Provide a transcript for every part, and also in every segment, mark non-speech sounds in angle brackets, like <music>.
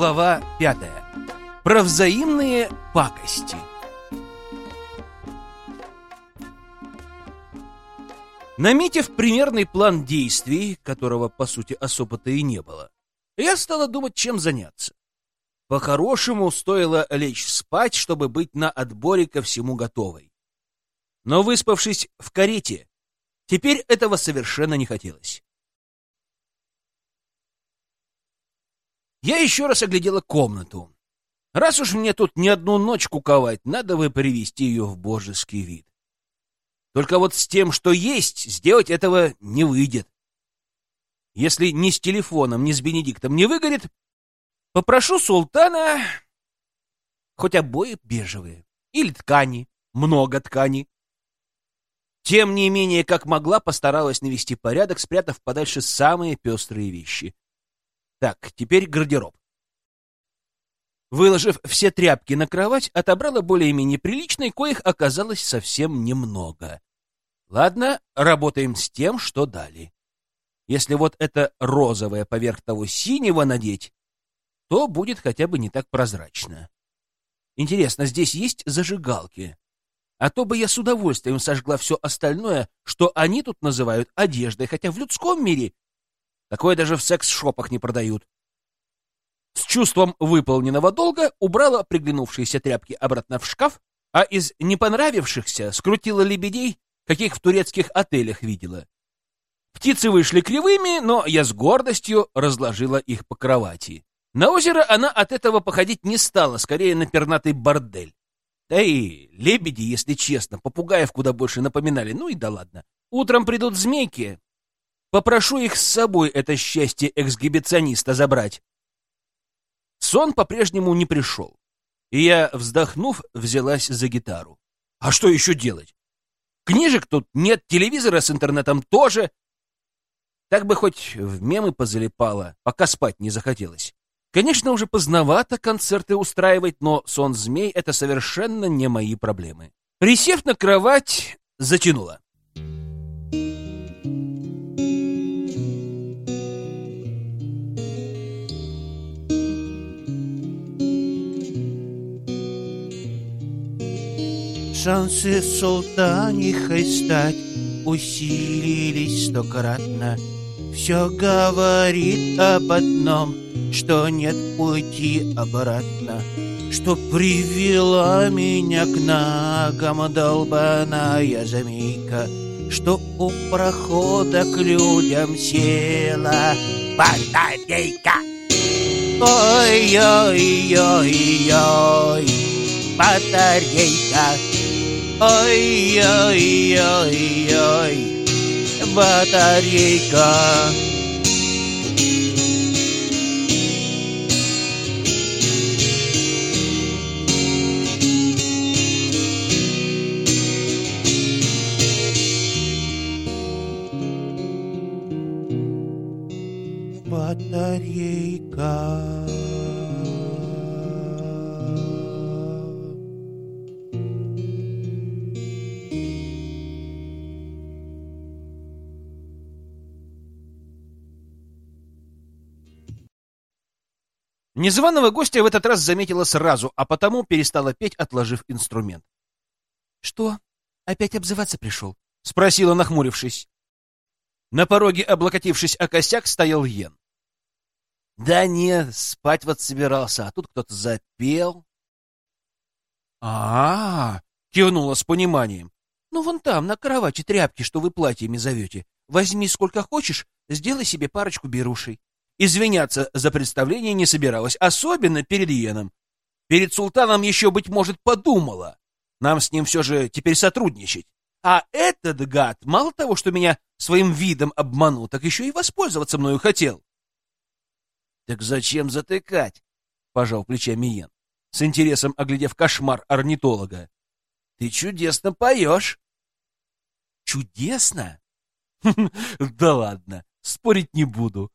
Глава пятая. Про взаимные пакости. Наметив примерный план действий, которого, по сути, особо-то и не было, я стала думать, чем заняться. По-хорошему, стоило лечь спать, чтобы быть на отборе ко всему готовой. Но выспавшись в карете, теперь этого совершенно не хотелось. Я еще раз оглядела комнату. Раз уж мне тут не одну ночь куковать, надо бы привести ее в божеский вид. Только вот с тем, что есть, сделать этого не выйдет. Если ни с телефоном, ни с Бенедиктом не выгорит, попрошу султана хоть обои бежевые или ткани, много ткани. Тем не менее, как могла, постаралась навести порядок, спрятав подальше самые пестрые вещи. Так, теперь гардероб. Выложив все тряпки на кровать, отобрала более-менее приличные, коих оказалось совсем немного. Ладно, работаем с тем, что дали. Если вот это розовое поверх того синего надеть, то будет хотя бы не так прозрачно. Интересно, здесь есть зажигалки? А то бы я с удовольствием сожгла все остальное, что они тут называют одеждой, хотя в людском мире Такое даже в секс-шопах не продают. С чувством выполненного долга убрала приглянувшиеся тряпки обратно в шкаф, а из непонравившихся скрутила лебедей, каких в турецких отелях видела. Птицы вышли кривыми, но я с гордостью разложила их по кровати. На озеро она от этого походить не стала, скорее на пернатый бордель. Да и лебеди, если честно, попугаев куда больше напоминали, ну и да ладно. Утром придут змейки, Попрошу их с собой это счастье эксгибициониста забрать. Сон по-прежнему не пришел, и я, вздохнув, взялась за гитару. А что еще делать? Книжек тут нет, телевизора с интернетом тоже. Так бы хоть в мемы позалипала, пока спать не захотелось. Конечно, уже поздновато концерты устраивать, но сон змей — это совершенно не мои проблемы. Присев на кровать, затянула. Шансы султанихой стать усилились стократно. Все говорит об одном, что нет пути обратно, Что привела меня к ногам долбаная змейка, Что у прохода к людям села батарейка. Ой-ой-ой-ой, батарейка, Ay ay ay ay batariega Незваного гостя в этот раз заметила сразу, а потому перестала петь, отложив инструмент. — Что, опять обзываться пришел? — спросила, нахмурившись. На пороге, облокотившись о косяк, стоял Йен. — Да не, спать вот собирался, а тут кто-то запел. А — -а, кивнула с пониманием. — Ну, вон там, на кровати тряпки, что вы платьями зовете. Возьми сколько хочешь, сделай себе парочку берушей. Извиняться за представление не собиралась, особенно перед Йеном. Перед султаном еще, быть может, подумала. Нам с ним все же теперь сотрудничать. А этот гад, мало того, что меня своим видом обманул, так еще и воспользоваться мною хотел. — Так зачем затыкать? — пожал плечами Йен, с интересом оглядев кошмар орнитолога. — Ты чудесно поешь. — Чудесно? <laughs> Да ладно, спорить не буду.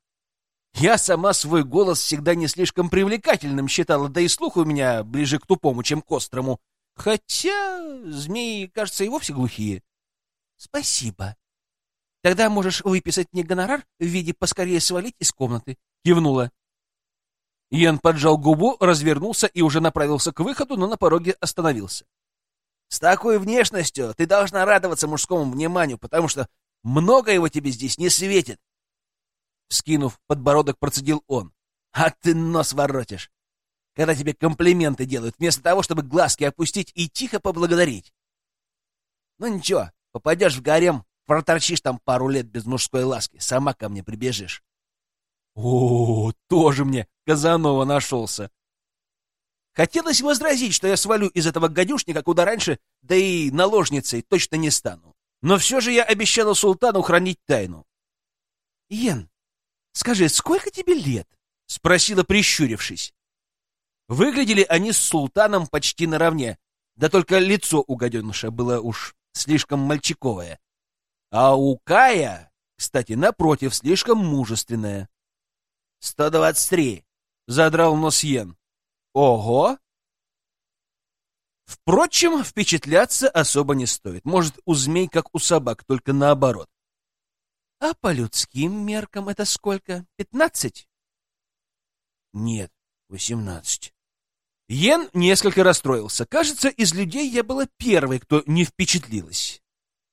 Я сама свой голос всегда не слишком привлекательным считала, да и слух у меня ближе к тупому, чем к острому. Хотя змеи, кажется, и вовсе глухие. — Спасибо. Тогда можешь выписать мне гонорар в виде поскорее свалить из комнаты, — кивнула. Йен поджал губу, развернулся и уже направился к выходу, но на пороге остановился. «С такой внешностью ты должна радоваться мужскому вниманию, потому что много его тебе здесь не светит!» Скинув подбородок, процедил он. «А ты нос воротишь, когда тебе комплименты делают, вместо того, чтобы глазки опустить и тихо поблагодарить. Ну ничего, попадешь в гарем, проторчишь там пару лет без мужской ласки, сама ко мне прибежишь». «О, тоже мне Казанова нашелся!» Хотелось возразить, что я свалю из этого гадюшника куда раньше, да и наложницей точно не стану. Но все же я обещала султану хранить тайну. — Йен, скажи, сколько тебе лет? — спросила, прищурившись. Выглядели они с султаном почти наравне, да только лицо у гаденыша было уж слишком мальчиковое. А у Кая, кстати, напротив, слишком мужественное. — Сто двадцать три, — задрал нос Йен. Ого! Впрочем, впечатляться особо не стоит. Может, у змей, как у собак, только наоборот. А по людским меркам это сколько? Пятнадцать? Нет, восемнадцать. Йен несколько расстроился. Кажется, из людей я была первой, кто не впечатлилась.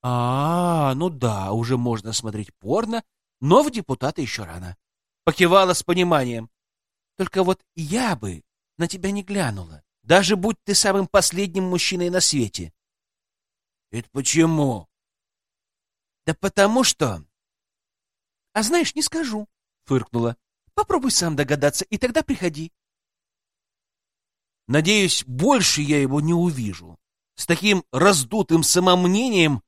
А, ну да, уже можно смотреть порно, но в депутаты еще рано. Покивала с пониманием. Только вот я бы на тебя не глянула, даже будь ты самым последним мужчиной на свете. — Это почему? — Да потому что... — А знаешь, не скажу, — фыркнула. — Попробуй сам догадаться, и тогда приходи. Надеюсь, больше я его не увижу. С таким раздутым самомнением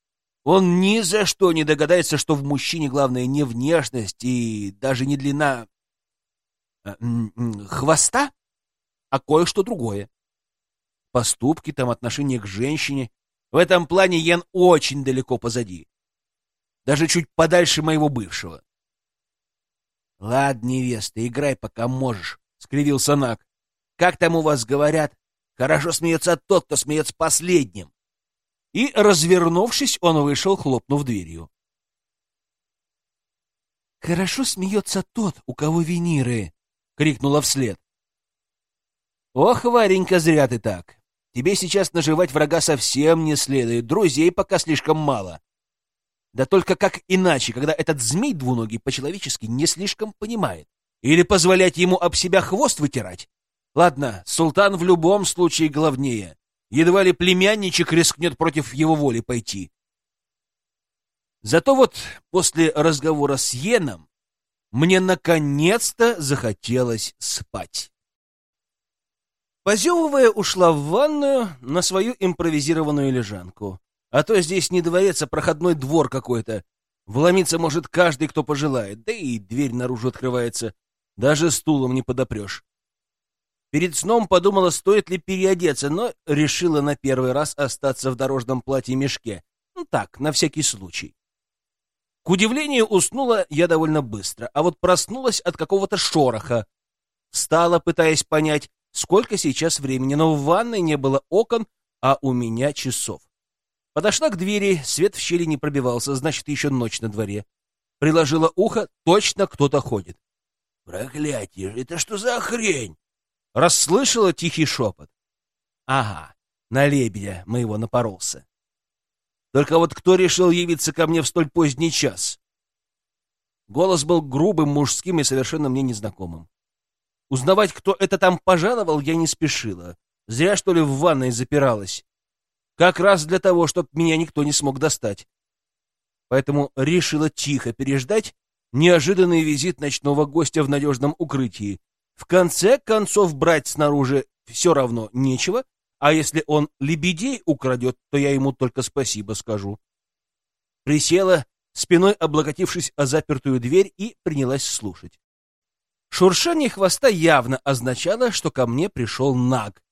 он ни за что не догадается, что в мужчине главное не внешность и даже не длина э, хвоста, а кое-что другое. Поступки, там, отношение к женщине. В этом плане Йен очень далеко позади. Даже чуть подальше моего бывшего. — Ладно, невеста, играй, пока можешь, — скривился Нак. — Как там у вас говорят? Хорошо смеется тот, кто смеется последним. И, развернувшись, он вышел, хлопнув дверью. «Хорошо смеется тот, у кого виниры!» — крикнула вслед. Ох, Варенька, зря ты так. Тебе сейчас наживать врага совсем не следует, друзей пока слишком мало. Да только как иначе, когда этот змей двуногий по-человечески не слишком понимает? Или позволять ему об себя хвост вытирать? Ладно, султан в любом случае главнее. Едва ли племянничек рискнет против его воли пойти. Зато вот после разговора с Йеном мне наконец-то захотелось спать. Позевывая, ушла в ванную на свою импровизированную лежанку. А то здесь не дворец, а проходной двор какой-то. Вломиться может каждый, кто пожелает, да и дверь наружу открывается. Даже стулом не подопрешь. Перед сном подумала, стоит ли переодеться, но решила на первый раз остаться в дорожном платье-мешке. Ну так, на всякий случай. К удивлению, уснула я довольно быстро, а вот проснулась от какого-то шороха. Встала, пытаясь понять, сколько сейчас времени, но в ванной не было окон, а у меня часов. Подошла к двери, свет в щели не пробивался, значит, еще ночь на дворе. Приложила ухо, точно кто-то ходит. «Проклятие! Это что за хрень?» Расслышала тихий шепот. «Ага, на лебедя моего напоролся. Только вот кто решил явиться ко мне в столь поздний час?» Голос был грубым, мужским и совершенно мне незнакомым. Узнавать, кто это там пожаловал, я не спешила. Зря, что ли, в ванной запиралась. Как раз для того, чтобы меня никто не смог достать. Поэтому решила тихо переждать неожиданный визит ночного гостя в надежном укрытии. В конце концов, брать снаружи все равно нечего, а если он лебедей украдет, то я ему только спасибо скажу. Присела, спиной облокотившись о запертую дверь, и принялась слушать. Шуршание хвоста явно означало, что ко мне пришел наг.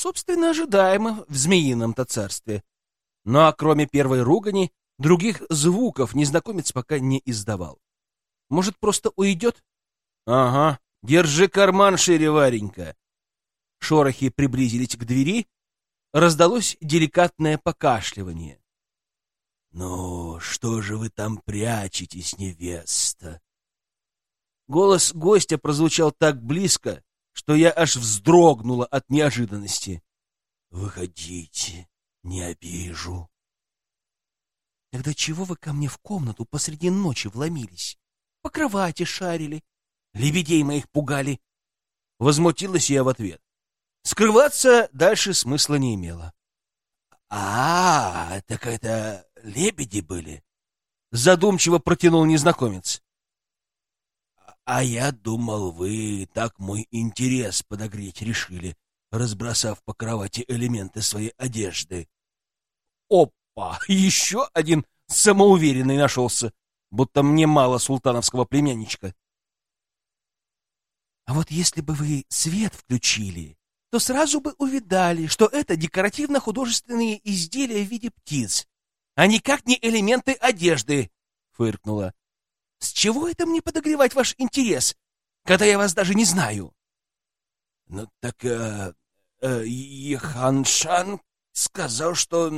Собственно, ожидаемо в змеином-то царстве. Ну а кроме первой ругани, других звуков незнакомец пока не издавал. Может, просто уйдет? Ага, держи карман шире, Варенька. Шорохи приблизились к двери, раздалось деликатное покашливание. — Ну, что же вы там прячетесь, невеста? Голос гостя прозвучал так близко, что я аж вздрогнула от неожиданности. «Выходите, не обижу». Тогда чего вы ко мне в комнату посреди ночи вломились? По кровати шарили, лебедей моих пугали. Возмутилась я в ответ. Скрываться дальше смысла не имело. «А, так это лебеди были?» Задумчиво протянул незнакомец. «А я думал, вы так мой интерес подогреть решили, разбросав по кровати элементы своей одежды». Опа! Еще один самоуверенный нашелся, будто мне мало султановского племянничка. А вот если бы вы свет включили, то сразу бы увидали, что это декоративно-художественные изделия в виде птиц, а никак не элементы одежды, — фыркнула. — С чего это мне подогревать ваш интерес, когда я вас даже не знаю? — Ну так э, э, Еханшан сказал, что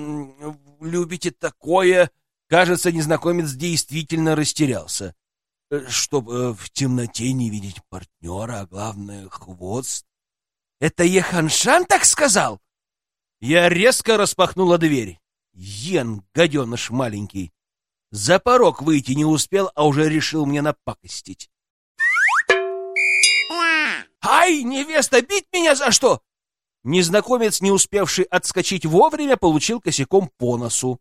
любите такое... Кажется, незнакомец действительно растерялся. Э, Чтобы э, в темноте не видеть партнера, а главное — хвост. Это Еханшан так сказал? Я резко распахнула дверь. Йен, гаденыш маленький. За порог выйти не успел, а уже решил мне напакостить. «Ай, невеста, бить меня за что?» Незнакомец, не успевший отскочить вовремя, получил косяком по носу.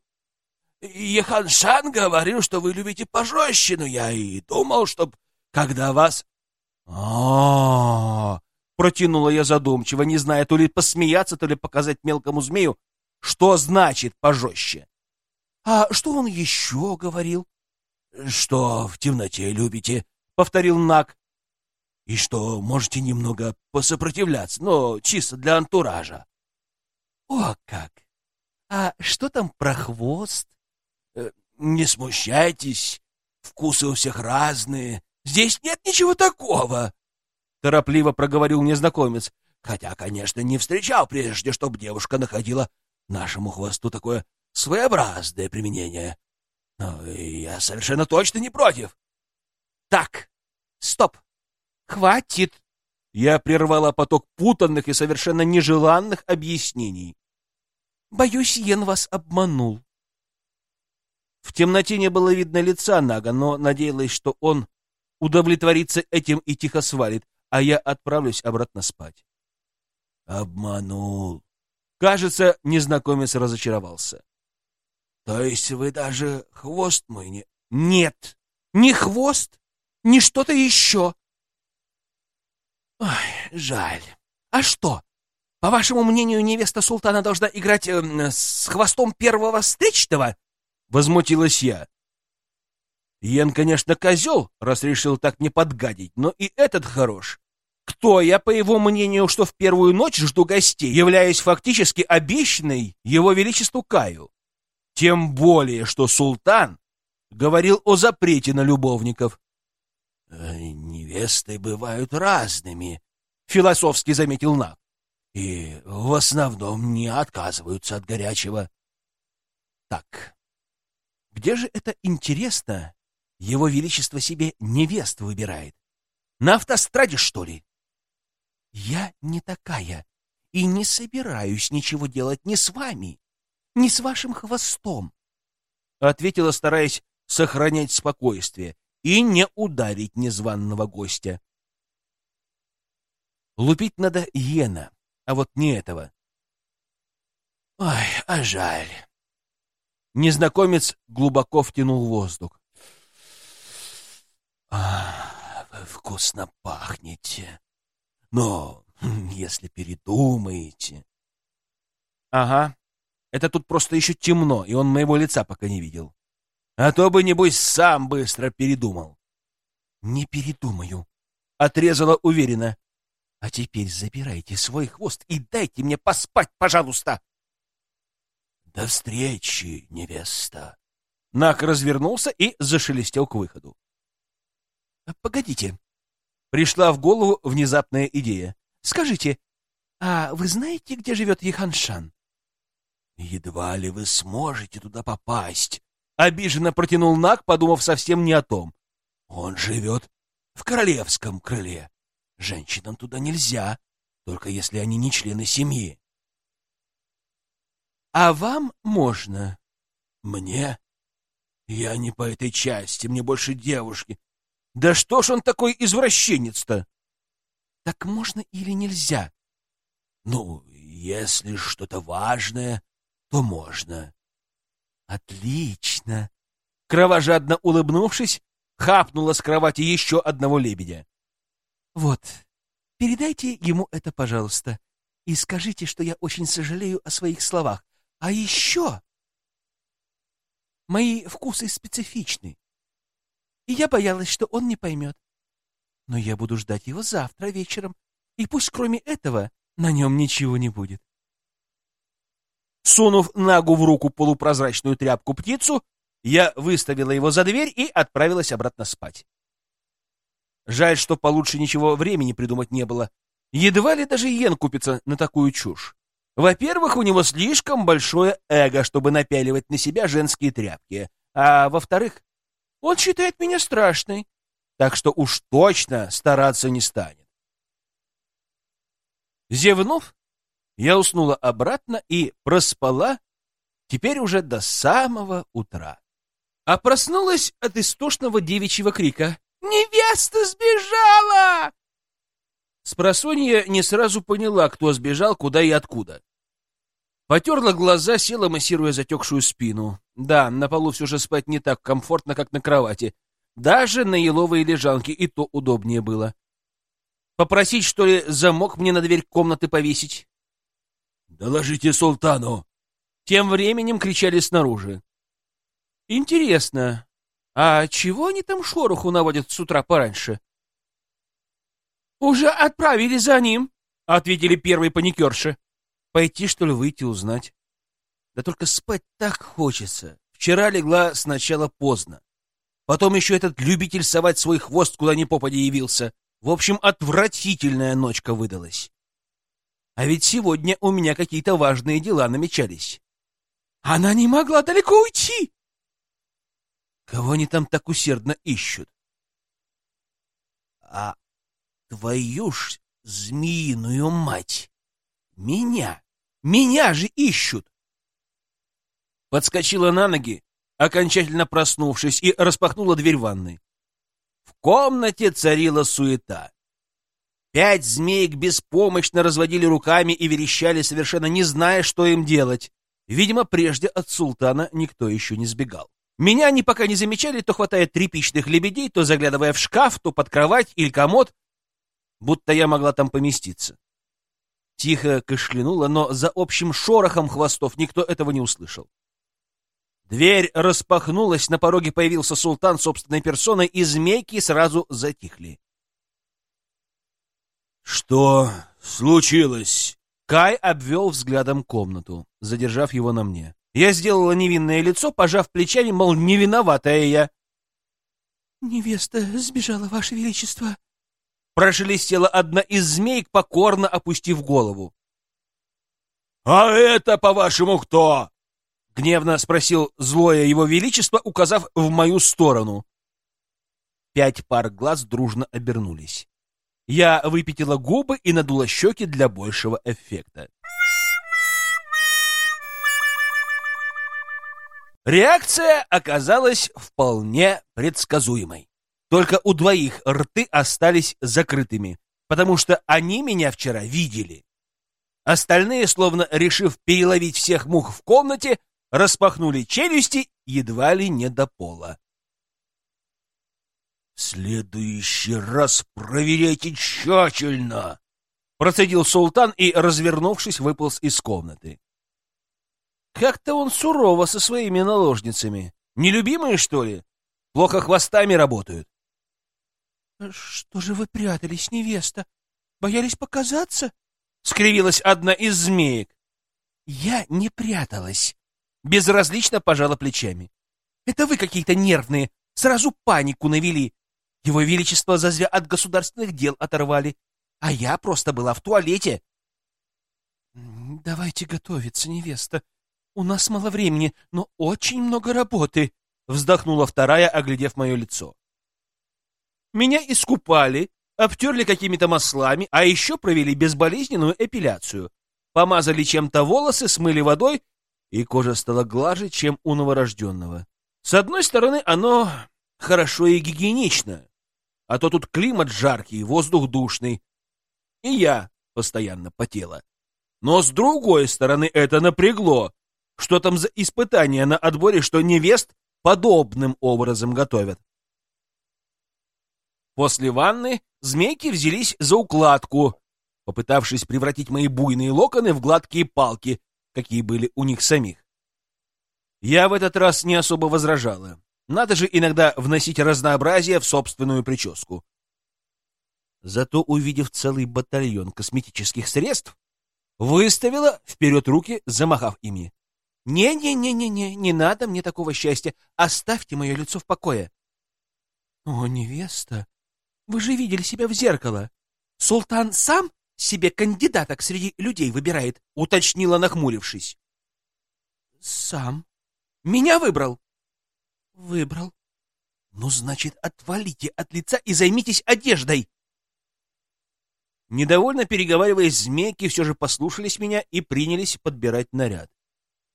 Еханшан говорил, что вы любите пожестче, но я и думал, чтоб когда вас... а, протянула я задумчиво, не зная то ли посмеяться, то ли показать мелкому змею, что значит пожестче. — А что он еще говорил? — Что в темноте любите, — повторил Нак. — и что можете немного посопротивляться, но чисто для антуража. — О, как! А что там про хвост? Э, — Не смущайтесь, вкусы у всех разные. Здесь нет ничего такого, — торопливо проговорил незнакомец. Хотя, конечно, не встречал прежде, чтобы девушка находила нашему хвосту такое своеобразное применение. Но я совершенно точно не против. Так, стоп, хватит. Я прервала поток путанных и совершенно нежеланных объяснений. Боюсь, Йен вас обманул. В темноте не было видно лица Нага, но надеялась, что он удовлетворится этим и тихо свалит, а я отправлюсь обратно спать. Обманул. Кажется, незнакомец разочаровался. То есть вы даже хвост мой не... Нет, не хвост, не что-то еще. Ой, жаль. А что? По вашему мнению, невеста султана должна играть э, с хвостом первого встречного? Возмутилась я. Йен, конечно, козел, раз решил так мне подгадить, но и этот хорош. Кто я, по его мнению, что в первую ночь жду гостей, являясь фактически обещанной его величеству Каю? Тем более, что султан говорил о запрете на любовников. Э, «Невесты бывают разными», — философски заметил Нак. «И в основном не отказываются от горячего». Так, где же это интересно? Его Величество себе невест выбирает. На автостраде, что ли? Я не такая и не собираюсь ничего делать ни с вами, ни с вашим хвостом, — ответила, стараясь сохранять спокойствие и не ударить незваного гостя. Лупить надо иена, а вот не этого. Ой, а жаль. Незнакомец глубоко втянул воздух. А, вкусно пахнете. Но если передумаете... Ага, это тут просто еще темно, и он моего лица пока не видел. А то бы, небось, сам быстро передумал. Не передумаю, — отрезала уверенно. А теперь забирайте свой хвост и дайте мне поспать, пожалуйста. До встречи, невеста. Нак развернулся и зашелестел к выходу. Погодите. Пришла в голову внезапная идея. Скажите, а вы знаете, где живет Еханшан? Едва ли вы сможете туда попасть. Обиженно протянул Нак, подумав совсем не о том. Он живет в королевском крыле. Женщинам туда нельзя, только если они не члены семьи. А вам можно. Мне? Я не по этой части, мне больше девушки. Да что ж он такой извращенец-то? Так можно или нельзя? Ну, если что-то важное, то можно. Отлично. Кровожадно улыбнувшись, хапнула с кровати еще одного лебедя. Вот, передайте ему это, пожалуйста, и скажите, что я очень сожалею о своих словах. А еще... Мои вкусы специфичны, и я боялась, что он не поймет. Но я буду ждать его завтра вечером, и пусть кроме этого на нем ничего не будет. Сунув Нагу в руку полупрозрачную тряпку птицу, я выставила его за дверь и отправилась обратно спать. Жаль, что получше ничего времени придумать не было. Едва ли даже Йен купится на такую чушь. Во-первых, у него слишком большое эго, чтобы напяливать на себя женские тряпки. А во-вторых, он считает меня страшной, так что уж точно стараться не станет. Зевнув, я уснула обратно и проспала теперь уже до самого утра. А проснулась от истошного девичьего крика. «Невеста сбежала!» Спросонья не сразу поняла, кто сбежал, куда и откуда. Потерла глаза, села, массируя затекшую спину. Да, на полу все же спать не так комфортно, как на кровати. Даже на еловой лежанке и то удобнее было. Попросить, что ли, замок мне на дверь комнаты повесить? «Доложите султану!» Тем временем кричали снаружи. «Интересно, а чего они там шороху наводят с утра пораньше?» «Уже отправили за ним», — ответили первые паникерши. «Пойти, что ли, выйти узнать?» «Да только спать так хочется. Вчера легла сначала поздно. Потом еще этот любитель совать свой хвост куда ни попадя явился. В общем, отвратительная ночка выдалась. А ведь сегодня у меня какие-то важные дела намечались. Она не могла далеко уйти. Кого они там так усердно ищут? А твою ж змеиную мать! Меня! Меня же ищут! Подскочила на ноги, окончательно проснувшись, и распахнула дверь ванной. В комнате царила суета. Пять змеек беспомощно разводили руками и верещали, совершенно не зная, что им делать. Видимо, прежде от султана никто еще не сбегал. Меня они пока не замечали, то хватая тряпичных лебедей, то заглядывая в шкаф, то под кровать или комод, будто я могла там поместиться. Тихо кашлянула, но за общим шорохом хвостов никто этого не услышал. Дверь распахнулась, на пороге появился султан собственной персоной, и змейки сразу затихли. «Что случилось?» Кай обвел взглядом комнату, задержав его на мне. Я сделала невинное лицо, пожав плечами, мол, не виноватая я. «Невеста сбежала, Ваше Величество!» Прошелестела одна из змеек, покорно опустив голову. «А это, по-вашему, кто?» — гневно спросил злое его величество, указав в мою сторону. Пять пар глаз дружно обернулись. Я выпятила губы и надула щеки для большего эффекта. Реакция оказалась вполне предсказуемой. Только у двоих рты остались закрытыми, потому что они меня вчера видели. Остальные, словно решив переловить всех мух в комнате, распахнули челюсти едва ли не до пола. Следующий раз проверяйте тщательно!» Процедил султан и, развернувшись, выполз из комнаты. Как-то он сурово со своими наложницами. Нелюбимые, что ли? Плохо хвостами работают. — Что же вы прятались, невеста? Боялись показаться? — скривилась одна из змеек. — Я не пряталась. Безразлично пожала плечами. — Это вы какие-то нервные, сразу панику навели. Его Величество зазря от государственных дел оторвали, а я просто была в туалете. — Давайте готовиться, невеста. У нас мало времени, но очень много работы, — вздохнула вторая, оглядев мое лицо. Меня искупали, обтерли какими-то маслами, а еще провели безболезненную эпиляцию. Помазали чем-то волосы, смыли водой, и кожа стала глаже, чем у новорожденного. С одной стороны, оно хорошо и гигиенично, а то тут климат жаркий, воздух душный, и я постоянно потела. Но с другой стороны, это напрягло. Что там за испытания на отборе, что невест подобным образом готовят? После ванны змейки взялись за укладку, попытавшись превратить мои буйные локоны в гладкие палки, какие были у них самих. Я в этот раз не особо возражала. Надо же иногда вносить разнообразие в собственную прическу. Зато, увидев целый батальон косметических средств, выставила вперед руки, замахав ими. «Не-не-не-не-не, не надо мне такого счастья. Оставьте мое лицо в покое». «О, невеста, вы же видели себя в зеркало. Султан сам себе кандидаток среди людей выбирает», — уточнила, нахмурившись. «Сам. Меня выбрал?» «Выбрал». «Ну, значит, отвалите от лица и займитесь одеждой!» Недовольно переговариваясь, змейки все же послушались меня и принялись подбирать наряд.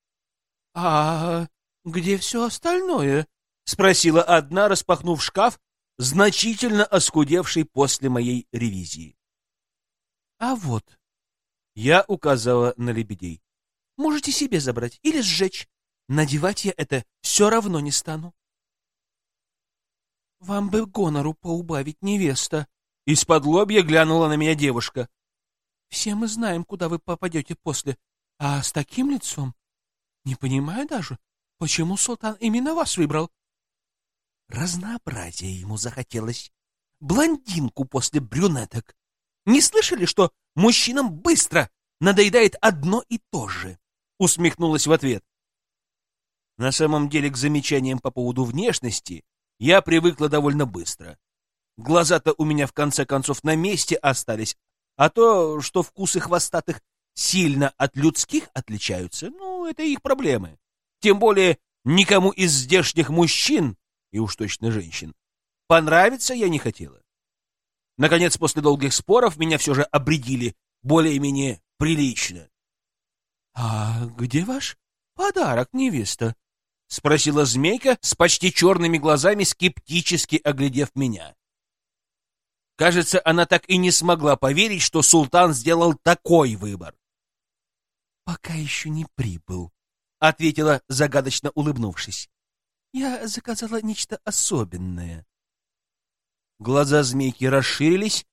— А где все остальное? — спросила одна, распахнув шкаф, значительно оскудевший после моей ревизии. — А вот. Я указала на лебедей. — Можете себе забрать или сжечь. Надевать я это все равно не стану. — Вам бы гонору поубавить, невеста, из-под лобья глянула на меня девушка. «Все мы знаем, куда вы попадете после. А с таким лицом? Не понимаю даже, почему султан именно вас выбрал?» Разнообразие ему захотелось. Блондинку после брюнеток. Не слышали, что мужчинам быстро надоедает одно и то же? Усмехнулась в ответ. На самом деле к замечаниям по поводу внешности я привыкла довольно быстро. Глаза-то у меня в конце концов на месте остались, а то, что вкусы хвостатых сильно от людских отличаются, ну, это их проблемы. Тем более никому из здешних мужчин, и уж точно женщин, понравиться я не хотела. Наконец, после долгих споров, меня все же обредили более-менее прилично. — А где ваш подарок, невеста? — спросила змейка с почти черными глазами, скептически оглядев меня. Кажется, она так и не смогла поверить, что султан сделал такой выбор. «Пока еще не прибыл», — ответила, загадочно улыбнувшись. «Я заказала нечто особенное». Глаза змейки расширились,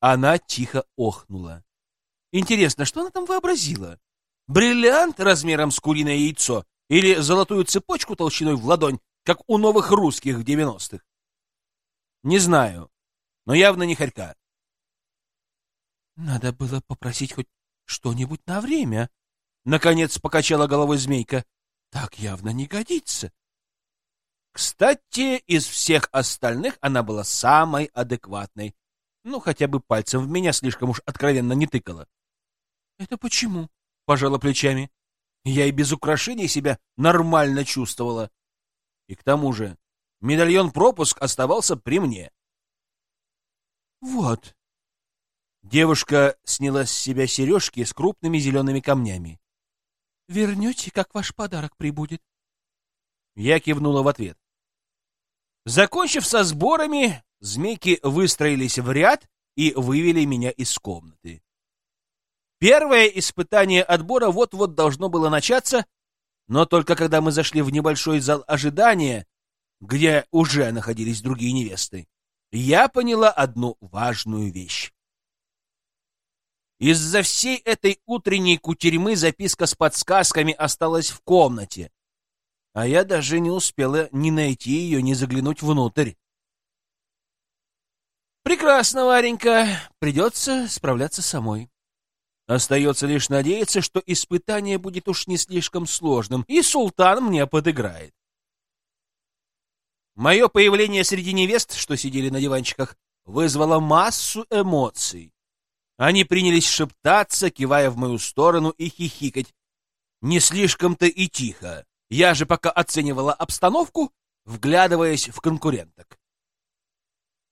она тихо охнула. «Интересно, что она там вообразила? Бриллиант размером с куриное яйцо или золотую цепочку толщиной в ладонь, как у новых русских в девяностых?» «Не знаю но явно не хорька. Надо было попросить хоть что-нибудь на время. Наконец покачала головой змейка. Так явно не годится. Кстати, из всех остальных она была самой адекватной. Ну, хотя бы пальцем в меня слишком уж откровенно не тыкала. — Это почему? — пожала плечами. Я и без украшений себя нормально чувствовала. И к тому же медальон-пропуск оставался при мне. «Вот». Девушка сняла с себя сережки с крупными зелеными камнями. «Вернете, как ваш подарок прибудет». Я кивнула в ответ. Закончив со сборами, змейки выстроились в ряд и вывели меня из комнаты. Первое испытание отбора вот-вот должно было начаться, но только когда мы зашли в небольшой зал ожидания, где уже находились другие невесты, я поняла одну важную вещь. Из-за всей этой утренней кутерьмы записка с подсказками осталась в комнате, а я даже не успела ни найти ее, ни заглянуть внутрь. Прекрасно, Варенька, придется справляться самой. Остается лишь надеяться, что испытание будет уж не слишком сложным, и султан мне подыграет. Мое появление среди невест, что сидели на диванчиках, вызвало массу эмоций. Они принялись шептаться, кивая в мою сторону и хихикать. Не слишком-то и тихо. Я же пока оценивала обстановку, вглядываясь в конкуренток.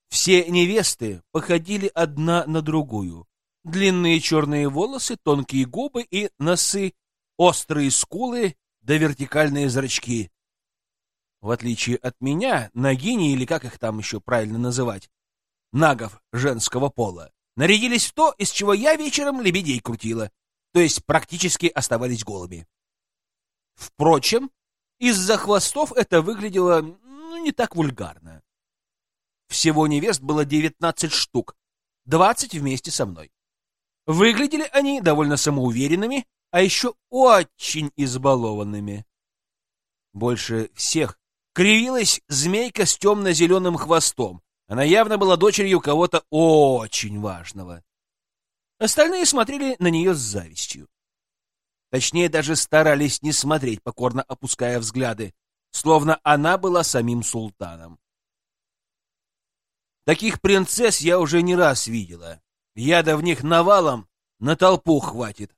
Все невесты походили одна на другую. Длинные черные волосы, тонкие губы и носы, острые скулы да вертикальные зрачки. В отличие от меня, нагини, или как их там еще правильно называть, нагов женского пола, нарядились в то, из чего я вечером лебедей крутила, то есть практически оставались голыми. Впрочем, из-за хвостов это выглядело ну, не так вульгарно. Всего невест было девятнадцать штук, двадцать вместе со мной. Выглядели они довольно самоуверенными, а еще очень избалованными. Больше всех кривилась змейка с темно-зеленым хвостом. Она явно была дочерью кого-то очень важного. Остальные смотрели на нее с завистью. Точнее, даже старались не смотреть, покорно опуская взгляды, словно она была самим султаном. Таких принцесс я уже не раз видела. Яда в них навалом на толпу хватит.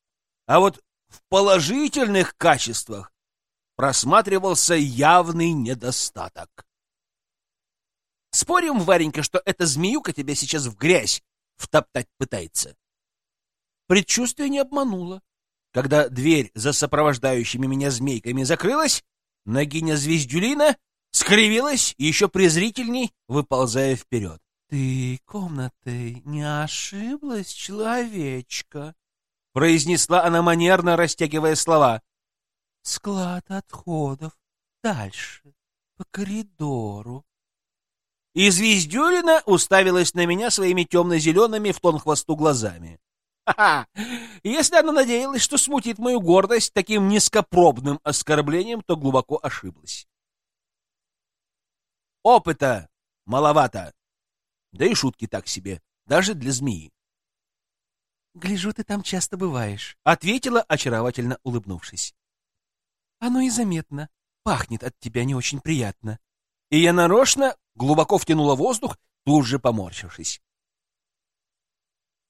А вот в положительных качествах просматривался явный недостаток. Спорим, Варенька, что эта змеюка тебя сейчас в грязь втоптать пытается? Предчувствие не обмануло. Когда дверь за сопровождающими меня змейками закрылась, Нагиня Звездюлина скривилась еще презрительней, выползая вперед. — Ты комнатой не ошиблась, человечка? — произнесла она манерно, растягивая слова. — Склад отходов. Дальше, по коридору. И Звездюлина уставилась на меня своими темно-зелеными в тон хвосту глазами. Ха-ха! Если она надеялась, что смутит мою гордость таким низкопробным оскорблением, то глубоко ошиблась. Опыта маловато. Да и шутки так себе, даже для змеи. «Гляжу, ты там часто бываешь», — ответила, очаровательно улыбнувшись. «Оно и заметно. Пахнет от тебя не очень приятно». И я нарочно глубоко втянула воздух, тут же поморщившись.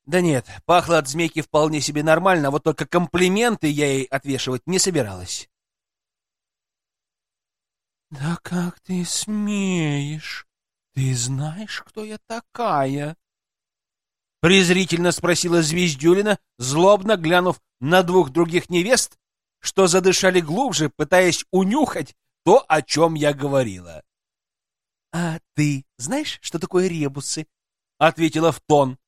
Да нет, пахло от змейки вполне себе нормально, вот только комплименты я ей отвешивать не собиралась. «Да как ты смеешь? Ты знаешь, кто я такая?» Презрительно спросила Звездюлина, злобно глянув на двух других невест, что задышали глубже, пытаясь унюхать то, о чем я говорила. «А ты знаешь, что такое ребусы?» — ответила в тон.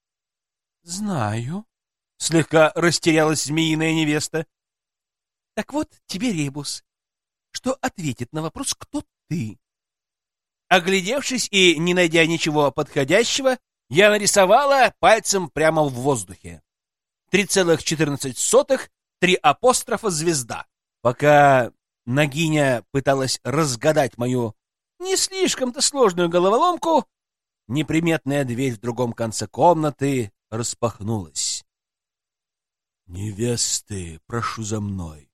«Знаю», — слегка растерялась змеиная невеста. «Так вот тебе ребус, что ответит на вопрос, кто ты?» Оглядевшись и не найдя ничего подходящего, я нарисовала пальцем прямо в воздухе. 3,14, три апострофа звезда. Пока Нагиня пыталась разгадать мою не слишком-то сложную головоломку, неприметная дверь в другом конце комнаты распахнулась. «Невесты, прошу за мной.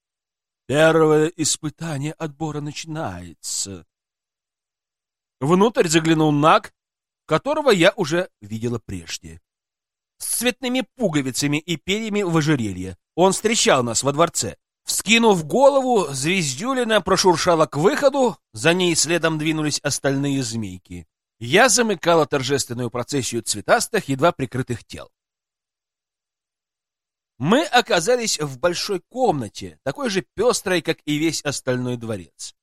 Первое испытание отбора начинается». Внутрь заглянул Наг, которого я уже видела прежде. С цветными пуговицами и перьями в ожерелье. Он встречал нас во дворце. Вскинув голову, Звездюлина прошуршала к выходу, за ней следом двинулись остальные змейки я замыкала торжественную процессию цветастых, едва прикрытых тел. Мы оказались в большой комнате, такой же пестрой, как и весь остальной дворец.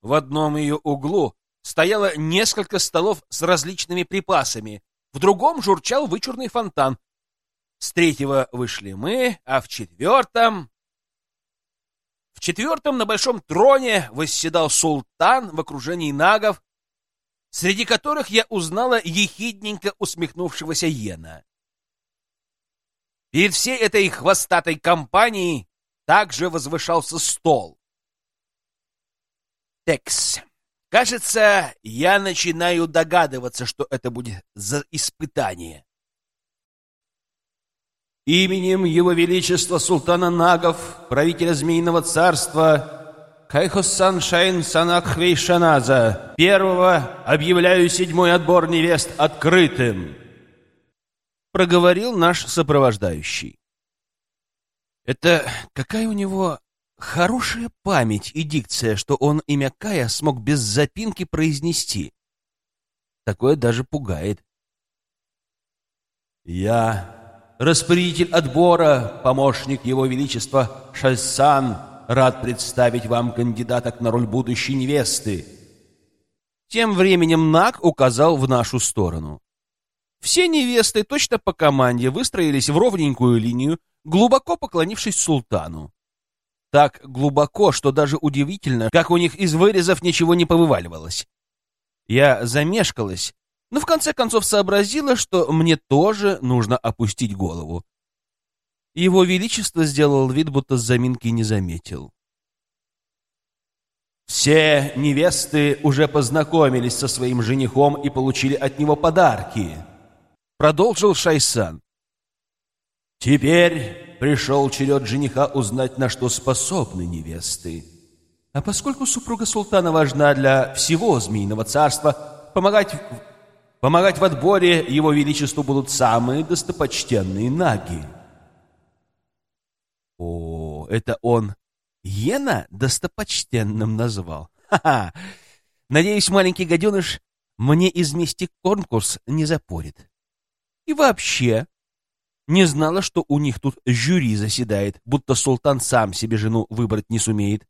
В одном ее углу стояло несколько столов с различными припасами, в другом журчал вычурный фонтан. С третьего вышли мы, а в четвертом... В четвертом на большом троне восседал султан в окружении нагов, среди которых я узнала ехидненько усмехнувшегося Йена. Перед всей этой хвостатой компанией также возвышался стол. Текс. Кажется, я начинаю догадываться, что это будет за испытание. Именем Его Величества Султана Нагов, правителя Змеиного Царства, Кайхосан Шайн Санакхвей Шаназа. Первого объявляю седьмой отбор невест открытым. Проговорил наш сопровождающий. Это какая у него хорошая память и дикция, что он имя Кая смог без запинки произнести. Такое даже пугает. Я, распорядитель отбора, помощник Его Величества Шальсан, рад представить вам кандидаток на роль будущей невесты. Тем временем Нак указал в нашу сторону. Все невесты точно по команде выстроились в ровненькую линию, глубоко поклонившись султану. Так глубоко, что даже удивительно, как у них из вырезов ничего не повываливалось. Я замешкалась, но в конце концов сообразила, что мне тоже нужно опустить голову. Его Величество сделал вид, будто заминки не заметил. Все невесты уже познакомились со своим женихом и получили от него подарки. Продолжил Шайсан. Теперь пришел черед жениха узнать, на что способны невесты. А поскольку супруга султана важна для всего Змеиного царства, помогать, помогать в отборе его величеству будут самые достопочтенные наги. О, это он Йена достопочтенным назвал. Ха-ха! Надеюсь, маленький гаденыш мне из мести конкурс не запорит. И вообще, не знала, что у них тут жюри заседает, будто султан сам себе жену выбрать не сумеет.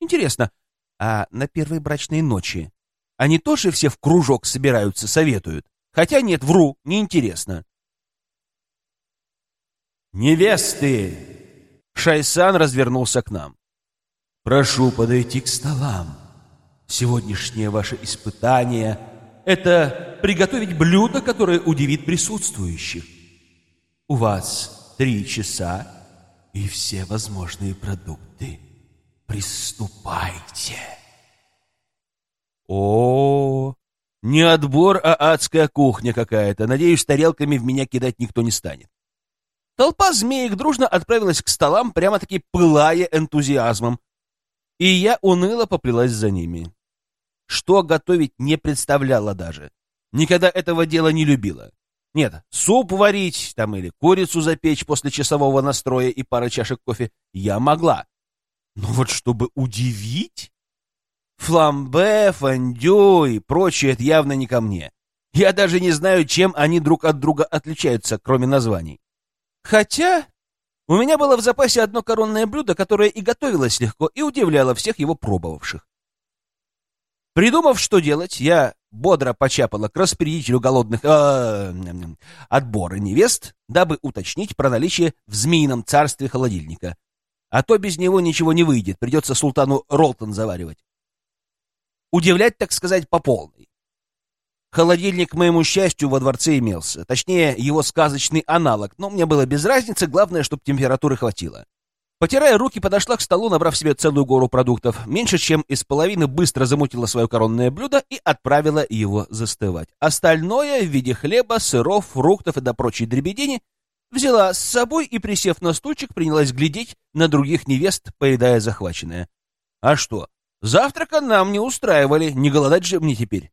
Интересно, а на первой брачной ночи они тоже все в кружок собираются, советуют? Хотя нет, вру, неинтересно. «Невесты!» Шайсан развернулся к нам. «Прошу подойти к столам. Сегодняшнее ваше испытание — это приготовить блюдо, которое удивит присутствующих. У вас три часа и все возможные продукты. Приступайте. О, -о, -о не отбор, а адская кухня какая-то. Надеюсь, тарелками в меня кидать никто не станет. Толпа змеек дружно отправилась к столам, прямо-таки пылая энтузиазмом. И я уныло поплелась за ними. Что готовить не представляла даже. Никогда этого дела не любила. Нет, суп варить там или курицу запечь после часового настроя и пары чашек кофе я могла. Но вот чтобы удивить... Фламбе, фондю и прочее — это явно не ко мне. Я даже не знаю, чем они друг от друга отличаются, кроме названий. Хотя у меня было в запасе одно коронное блюдо, которое и готовилось легко, и удивляло всех его пробовавших. Придумав, что делать, я бодро почапала к распорядителю голодных э, отбора невест, дабы уточнить про наличие в змеином царстве холодильника. А то без него ничего не выйдет, придется султану Ролтон заваривать. Удивлять, так сказать, по полной. Холодильник, к моему счастью, во дворце имелся. Точнее, его сказочный аналог, но мне было без разницы, главное, чтобы температуры хватило. Потирая руки, подошла к столу, набрав себе целую гору продуктов. Меньше чем из половины быстро замутила свое коронное блюдо и отправила его застывать. Остальное в виде хлеба, сыров, фруктов и до прочей дребедени взяла с собой и, присев на стульчик, принялась глядеть на других невест, поедая захваченное. А что, завтрака нам не устраивали, не голодать же мне теперь.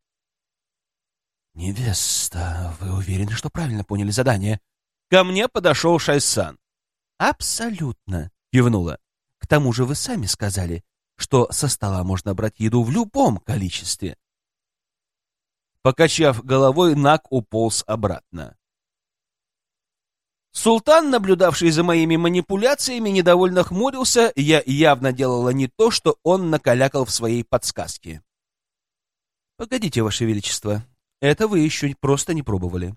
«Невеста, вы уверены, что правильно поняли задание?» Ко мне подошел Шайсан. «Абсолютно», Кивнула. К тому же вы сами сказали, что со стола можно брать еду в любом количестве. Покачав головой, Нак уполз обратно. Султан, наблюдавший за моими манипуляциями, недовольно хмурился, я явно делала не то, что он накалякал в своей подсказке. «Погодите, Ваше Величество, это вы еще просто не пробовали.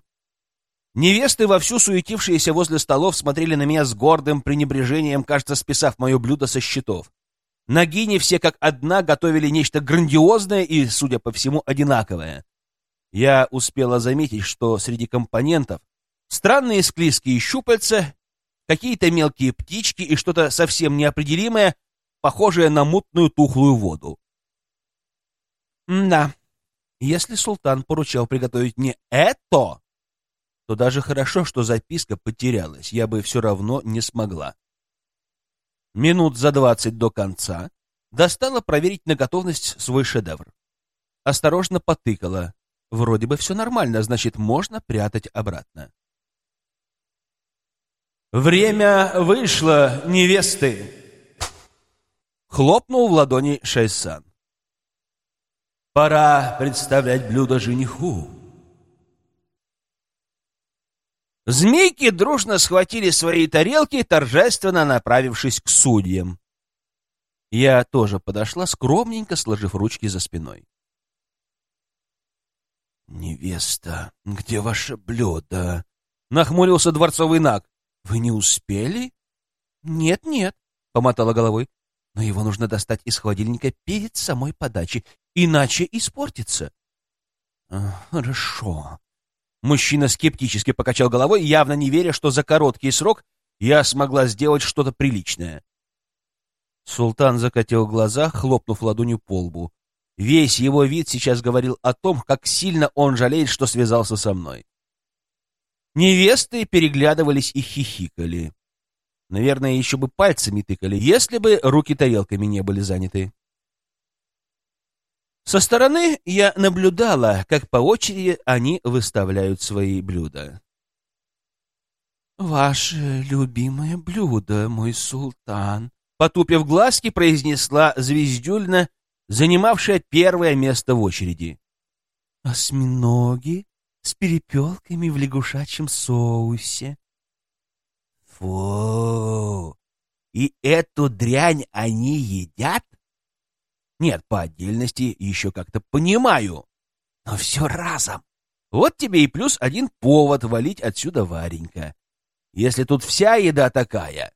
Невесты, вовсю суетившиеся возле столов, смотрели на меня с гордым пренебрежением, кажется, списав мое блюдо со счетов. Нагини все как одна готовили нечто грандиозное и, судя по всему, одинаковое. Я успела заметить, что среди компонентов странные склизкие щупальца, какие-то мелкие птички и что-то совсем неопределимое, похожее на мутную тухлую воду. да, если султан поручал приготовить не это, то даже хорошо, что записка потерялась, я бы все равно не смогла. Минут за двадцать до конца достала проверить на готовность свой шедевр. Осторожно потыкала. Вроде бы все нормально, значит, можно прятать обратно. «Время вышло, невесты!» Хлопнул в ладони Шайсан. Пора представлять блюдо жениху. Змейки дружно схватили свои тарелки, торжественно направившись к судьям. Я тоже подошла, скромненько сложив ручки за спиной. «Невеста, где ваше блюдо?» — нахмурился дворцовый наг. «Вы не успели?» «Нет-нет», — помотала головой. «Но его нужно достать из холодильника перед самой подачей, иначе испортится». «Хорошо». Мужчина скептически покачал головой, явно не веря, что за короткий срок я смогла сделать что-то приличное. Султан закатил глаза, хлопнув ладонью по лбу. Весь его вид сейчас говорил о том, как сильно он жалеет, что связался со мной. Невесты переглядывались и хихикали. Наверное, еще бы пальцами тыкали, если бы руки тарелками не были заняты. Со стороны я наблюдала, как по очереди они выставляют свои блюда. «Ваше любимое блюдо, мой султан», потупив глазки, произнесла Звездюльна, занимавшая первое место в очереди. «Осьминоги с перепелками в лягушачьем соусе». «Фу! И эту дрянь они едят?» «Нет, по отдельности еще как-то понимаю, но все разом. Вот тебе и плюс один повод валить отсюда Варенька. Если тут вся еда такая,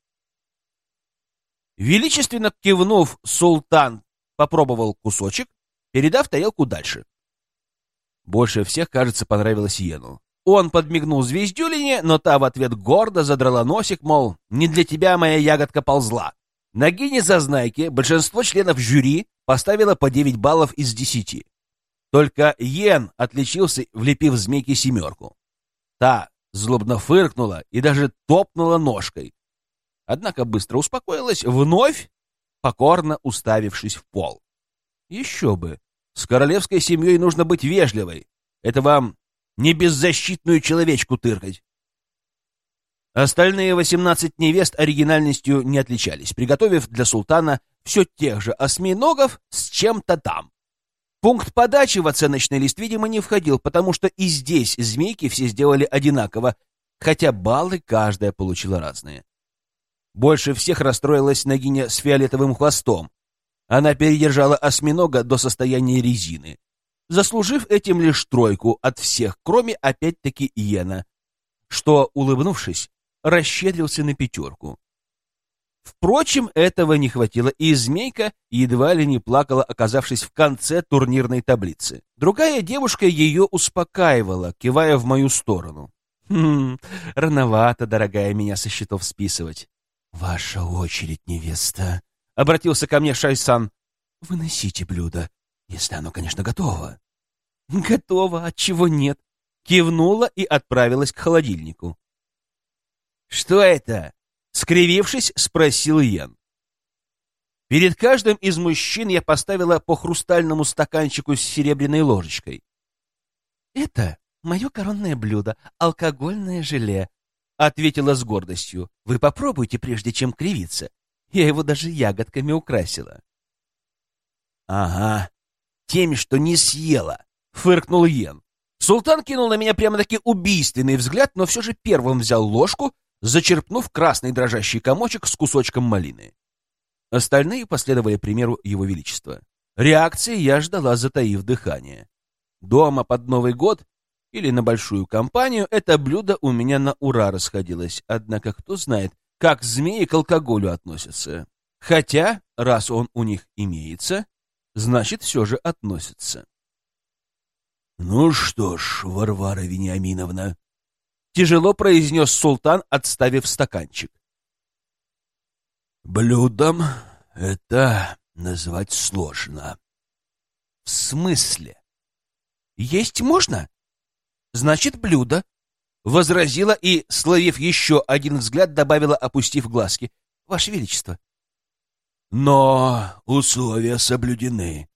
Величественно кивнув, султан попробовал кусочек, передав тарелку дальше. Больше всех, кажется, понравилось Йену. Он подмигнул звездюлине, но та в ответ гордо задрала носик, мол, не для тебя моя ягодка ползла. На Гине Зазнайке большинство членов жюри поставило по 9 баллов из 10. Только Йен отличился, влепив змейке семерку. Та злобно фыркнула и даже топнула ножкой, однако быстро успокоилась, вновь покорно уставившись в пол. Еще бы! С королевской семьей нужно быть вежливой. Это вам не беззащитную человечку тыркать. Остальные восемнадцать невест оригинальностью не отличались, приготовив для султана все тех же осьминогов с чем-то там. Пункт подачи в оценочный лист, видимо, не входил, потому что и здесь змейки все сделали одинаково, хотя баллы каждая получила разные. Больше всех расстроилась Нагиня с фиолетовым хвостом. Она передержала осьминога до состояния резины, заслужив этим лишь тройку от всех, кроме опять-таки Иена, что, улыбнувшись, расщедрился на пятерку. Впрочем, этого не хватило, и змейка едва ли не плакала, оказавшись в конце турнирной таблицы. Другая девушка ее успокаивала, кивая в мою сторону. «Хм, рановато, дорогая, меня со счетов списывать. «Ваша очередь, невеста», — обратился ко мне Шайсан. «Выносите блюдо, если оно, конечно, готово». «Готово, от чего нет?» Кивнула и отправилась к холодильнику. «Что это?» — скривившись, спросил Йен. Перед каждым из мужчин я поставила по хрустальному стаканчику с серебряной ложечкой. «Это мое коронное блюдо — алкогольное желе», — ответила с гордостью. — Вы попробуйте, прежде чем кривиться. Я его даже ягодками украсила. — Ага, теми, что не съела, — фыркнул Йен. Султан кинул на меня прямо-таки убийственный взгляд, но все же первым взял ложку, зачерпнув красный дрожащий комочек с кусочком малины. Остальные последовали примеру его величества. Реакции я ждала, затаив дыхание. Дома под Новый год или на большую компанию, это блюдо у меня на ура расходилось. Однако кто знает, как змеи к алкоголю относятся. Хотя, раз он у них имеется, значит, все же относится. — Ну что ж, Варвара Вениаминовна, — тяжело произнес султан, отставив стаканчик. — Блюдом это назвать сложно. — В смысле? Есть можно? значит, блюдо. Возразила и, словив еще один взгляд, добавила, опустив глазки. Ваше Величество. Но условия соблюдены,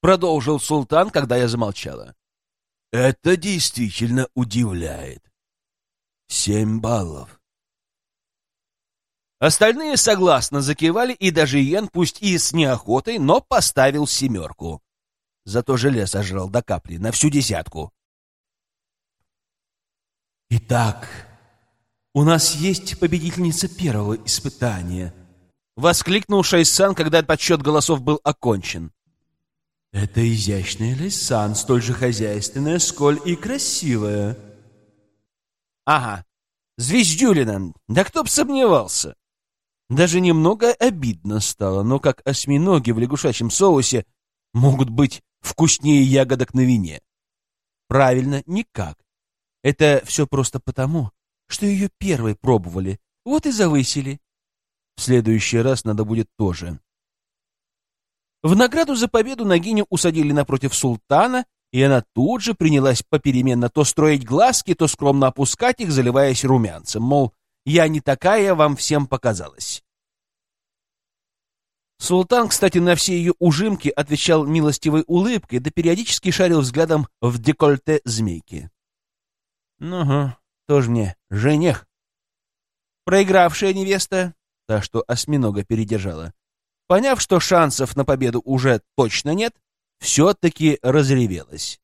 продолжил султан, когда я замолчала. Это действительно удивляет. Семь баллов. Остальные согласно закивали, и даже Йен, пусть и с неохотой, но поставил семерку. Зато желе сожрал до капли, на всю десятку. Итак, у нас есть победительница первого испытания. Воскликнул Шайсан, когда подсчет голосов был окончен. Это изящная Лейсан, столь же хозяйственная, сколь и красивая. Ага, Звездюлина, да кто б сомневался. Даже немного обидно стало, но как осьминоги в лягушачьем соусе могут быть вкуснее ягодок на вине? Правильно, никак. Это все просто потому, что ее первой пробовали, вот и завысили. В следующий раз надо будет тоже. В награду за победу Нагиню усадили напротив султана, и она тут же принялась попеременно то строить глазки, то скромно опускать их, заливаясь румянцем, мол, я не такая, вам всем показалось. Султан, кстати, на все ее ужимки отвечал милостивой улыбкой, да периодически шарил взглядом в декольте змейки. Ну, тоже мне жених. Проигравшая невеста, та, что осьминога передержала, поняв, что шансов на победу уже точно нет, все-таки разревелась.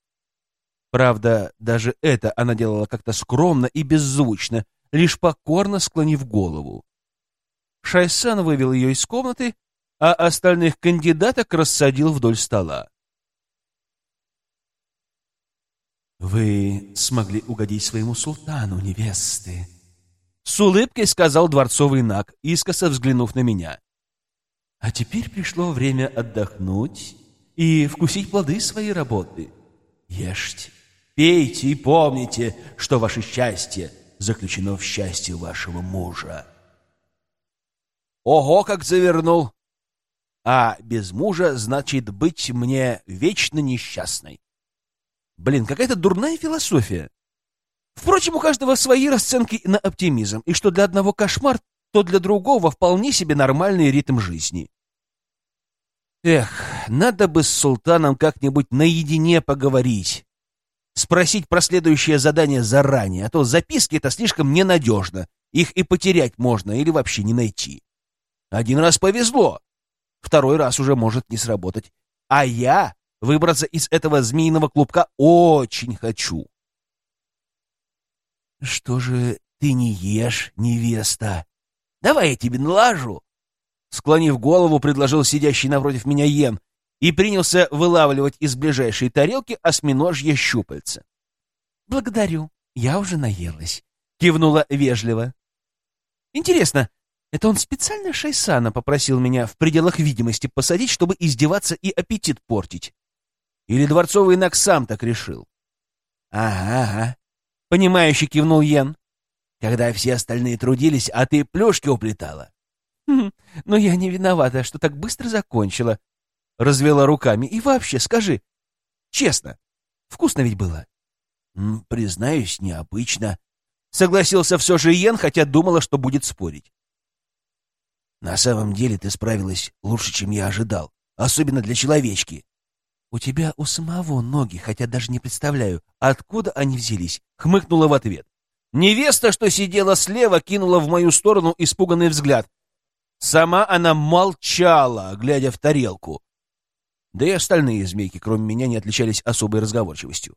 Правда, даже это она делала как-то скромно и беззвучно, лишь покорно склонив голову. Шайсан вывел ее из комнаты, а остальных кандидаток рассадил вдоль стола. «Вы смогли угодить своему султану, невесты», — с улыбкой сказал дворцовый наг, искоса взглянув на меня. «А теперь пришло время отдохнуть и вкусить плоды своей работы. Ешьте, пейте и помните, что ваше счастье заключено в счастье вашего мужа». «Ого, как завернул!» а без мужа значит быть мне вечно несчастной. Блин, какая-то дурная философия. Впрочем, у каждого свои расценки на оптимизм, и что для одного кошмар, то для другого вполне себе нормальный ритм жизни. Эх, надо бы с султаном как-нибудь наедине поговорить. Спросить про следующее задание заранее, а то записки это слишком ненадежно. Их и потерять можно или вообще не найти. Один раз повезло, второй раз уже может не сработать. А я выбраться из этого змеиного клубка очень хочу. Что же ты не ешь, невеста? Давай я тебе налажу. Склонив голову, предложил сидящий напротив меня Йен и принялся вылавливать из ближайшей тарелки осьминожье щупальце. «Благодарю, я уже наелась», — кивнула вежливо. «Интересно, это он специально Шайсана попросил меня в пределах видимости посадить, чтобы издеваться и аппетит портить. Или дворцовый Нак сам так решил? Ага, ага. Понимающе кивнул Йен. Когда все остальные трудились, а ты плюшки уплетала. <laughs> Но я не виновата, что так быстро закончила. Развела руками. И вообще, скажи, честно, вкусно ведь было? Признаюсь, необычно. Согласился все же Йен, хотя думала, что будет спорить. На самом деле ты справилась лучше, чем я ожидал, особенно для человечки. У тебя у самого ноги, хотя даже не представляю, откуда они взялись, хмыкнула в ответ. Невеста, что сидела слева, кинула в мою сторону испуганный взгляд. Сама она молчала, глядя в тарелку. Да и остальные змейки, кроме меня, не отличались особой разговорчивостью.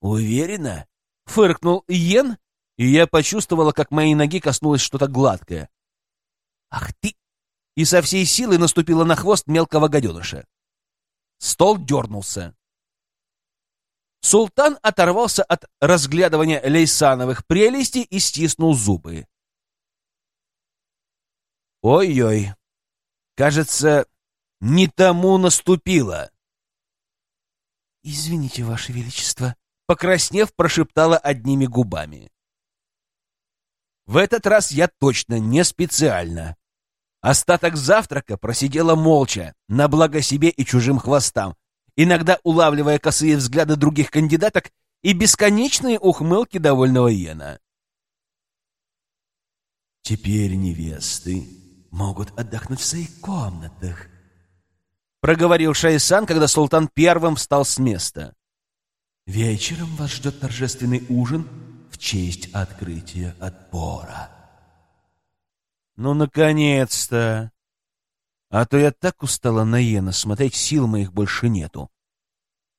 «Уверена?» — фыркнул Йен, и я почувствовала, как моей ноги коснулось что-то гладкое. «Ах ты!» и со всей силы наступила на хвост мелкого гаденыша. Стол дернулся. Султан оторвался от разглядывания лейсановых прелестей и стиснул зубы. Ой-ой, кажется, не тому наступило. «Извините, Ваше Величество», — покраснев, прошептала одними губами. В этот раз я точно не специально. Остаток завтрака просидела молча, на благо себе и чужим хвостам, иногда улавливая косые взгляды других кандидаток и бесконечные ухмылки довольного Йена. «Теперь невесты могут отдохнуть в своих комнатах», — проговорил Шайсан, когда султан первым встал с места. «Вечером вас ждет торжественный ужин в честь открытия отбора». Ну, наконец-то! А то я так устала на Йена, смотреть сил моих больше нету.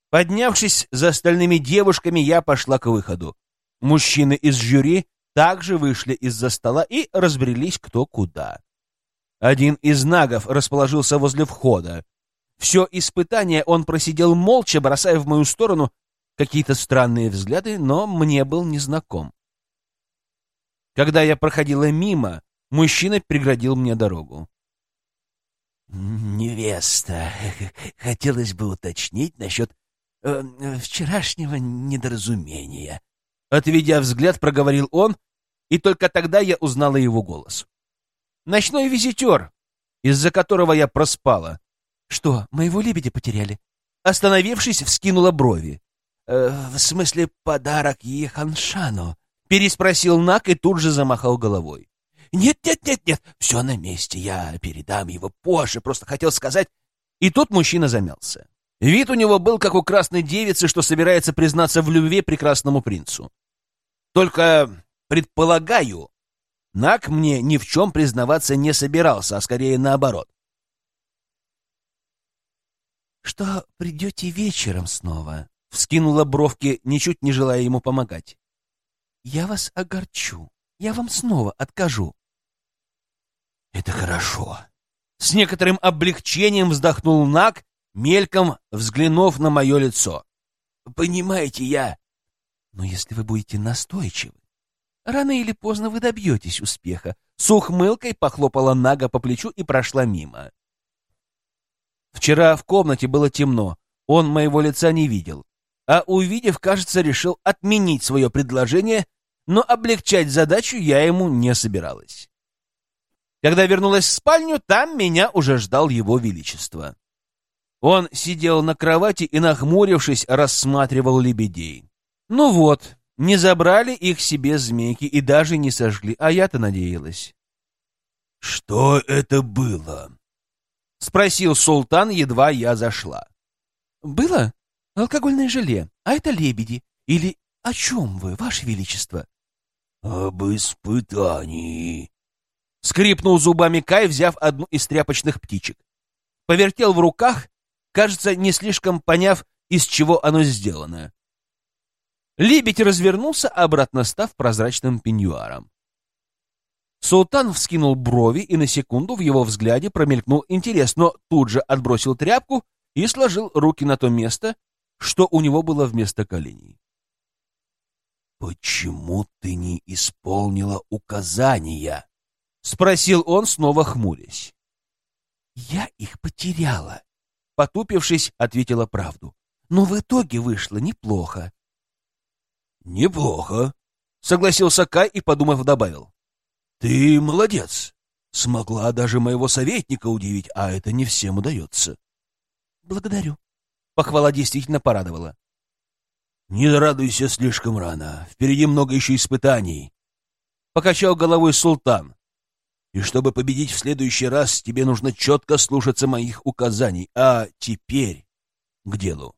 Поднявшись за остальными девушками, я пошла к выходу. Мужчины из жюри также вышли из-за стола и разбрелись кто куда. Один из нагов расположился возле входа. Все испытание он просидел молча, бросая в мою сторону какие-то странные взгляды, но мне был незнаком. Когда я проходила мимо, мужчина преградил мне дорогу. «Невеста, хотелось бы уточнить насчет э, вчерашнего недоразумения». Отведя взгляд, проговорил он, и только тогда я узнала его голос. «Ночной визитер, из-за которого я проспала». «Что, моего лебедя потеряли?» Остановившись, вскинула брови. «Э, «В смысле, подарок Еханшану?» Переспросил Нак и тут же замахал головой. «Нет, нет, нет, нет, все на месте, я передам его позже, просто хотел сказать...» И тут мужчина замялся. Вид у него был, как у красной девицы, что собирается признаться в любви прекрасному принцу. Только, предполагаю, Нак мне ни в чем признаваться не собирался, а скорее наоборот. «Что придете вечером снова?» — вскинула бровки, ничуть не желая ему помогать. «Я вас огорчу. Я вам снова откажу». «Это хорошо». С некоторым облегчением вздохнул Нак, мельком взглянув на мое лицо. «Понимаете, я...» «Но если вы будете настойчивы, рано или поздно вы добьетесь успеха». С ухмылкой похлопала Нага по плечу и прошла мимо. Вчера в комнате было темно, он моего лица не видел, а увидев, кажется, решил отменить свое предложение, но облегчать задачу я ему не собиралась. Когда вернулась в спальню, там меня уже ждал его величество. Он сидел на кровати и, нахмурившись, рассматривал лебедей. Ну вот, не забрали их себе змейки и даже не сожгли, а я-то надеялась. — Что это было? — спросил султан, едва я зашла. — Было? Алкогольное желе. А это лебеди. Или о чем вы, ваше величество? — Об испытании, Скрипнул зубами Кай, взяв одну из тряпочных птичек. Повертел в руках, кажется, не слишком поняв, из чего оно сделано. Лебедь развернулся, обратно став прозрачным пеньюаром. Султан вскинул брови, и на секунду в его взгляде промелькнул интерес, но тут же отбросил тряпку и сложил руки на то место, что у него было вместо коленей. «Почему ты не исполнила указания?» — спросил он, снова хмурясь. «Я их потеряла», — потупившись, ответила правду. «Но в итоге вышло неплохо». «Неплохо», — согласился Кай и, подумав, добавил. «Ты молодец. Смогла даже моего советника удивить, а это не всем удается». «Благодарю». Похвала действительно порадовала. «Не радуйся слишком рано. Впереди много еще испытаний», — покачал головой султан. И чтобы победить в следующий раз, тебе нужно четко слушаться моих указаний. А теперь к делу.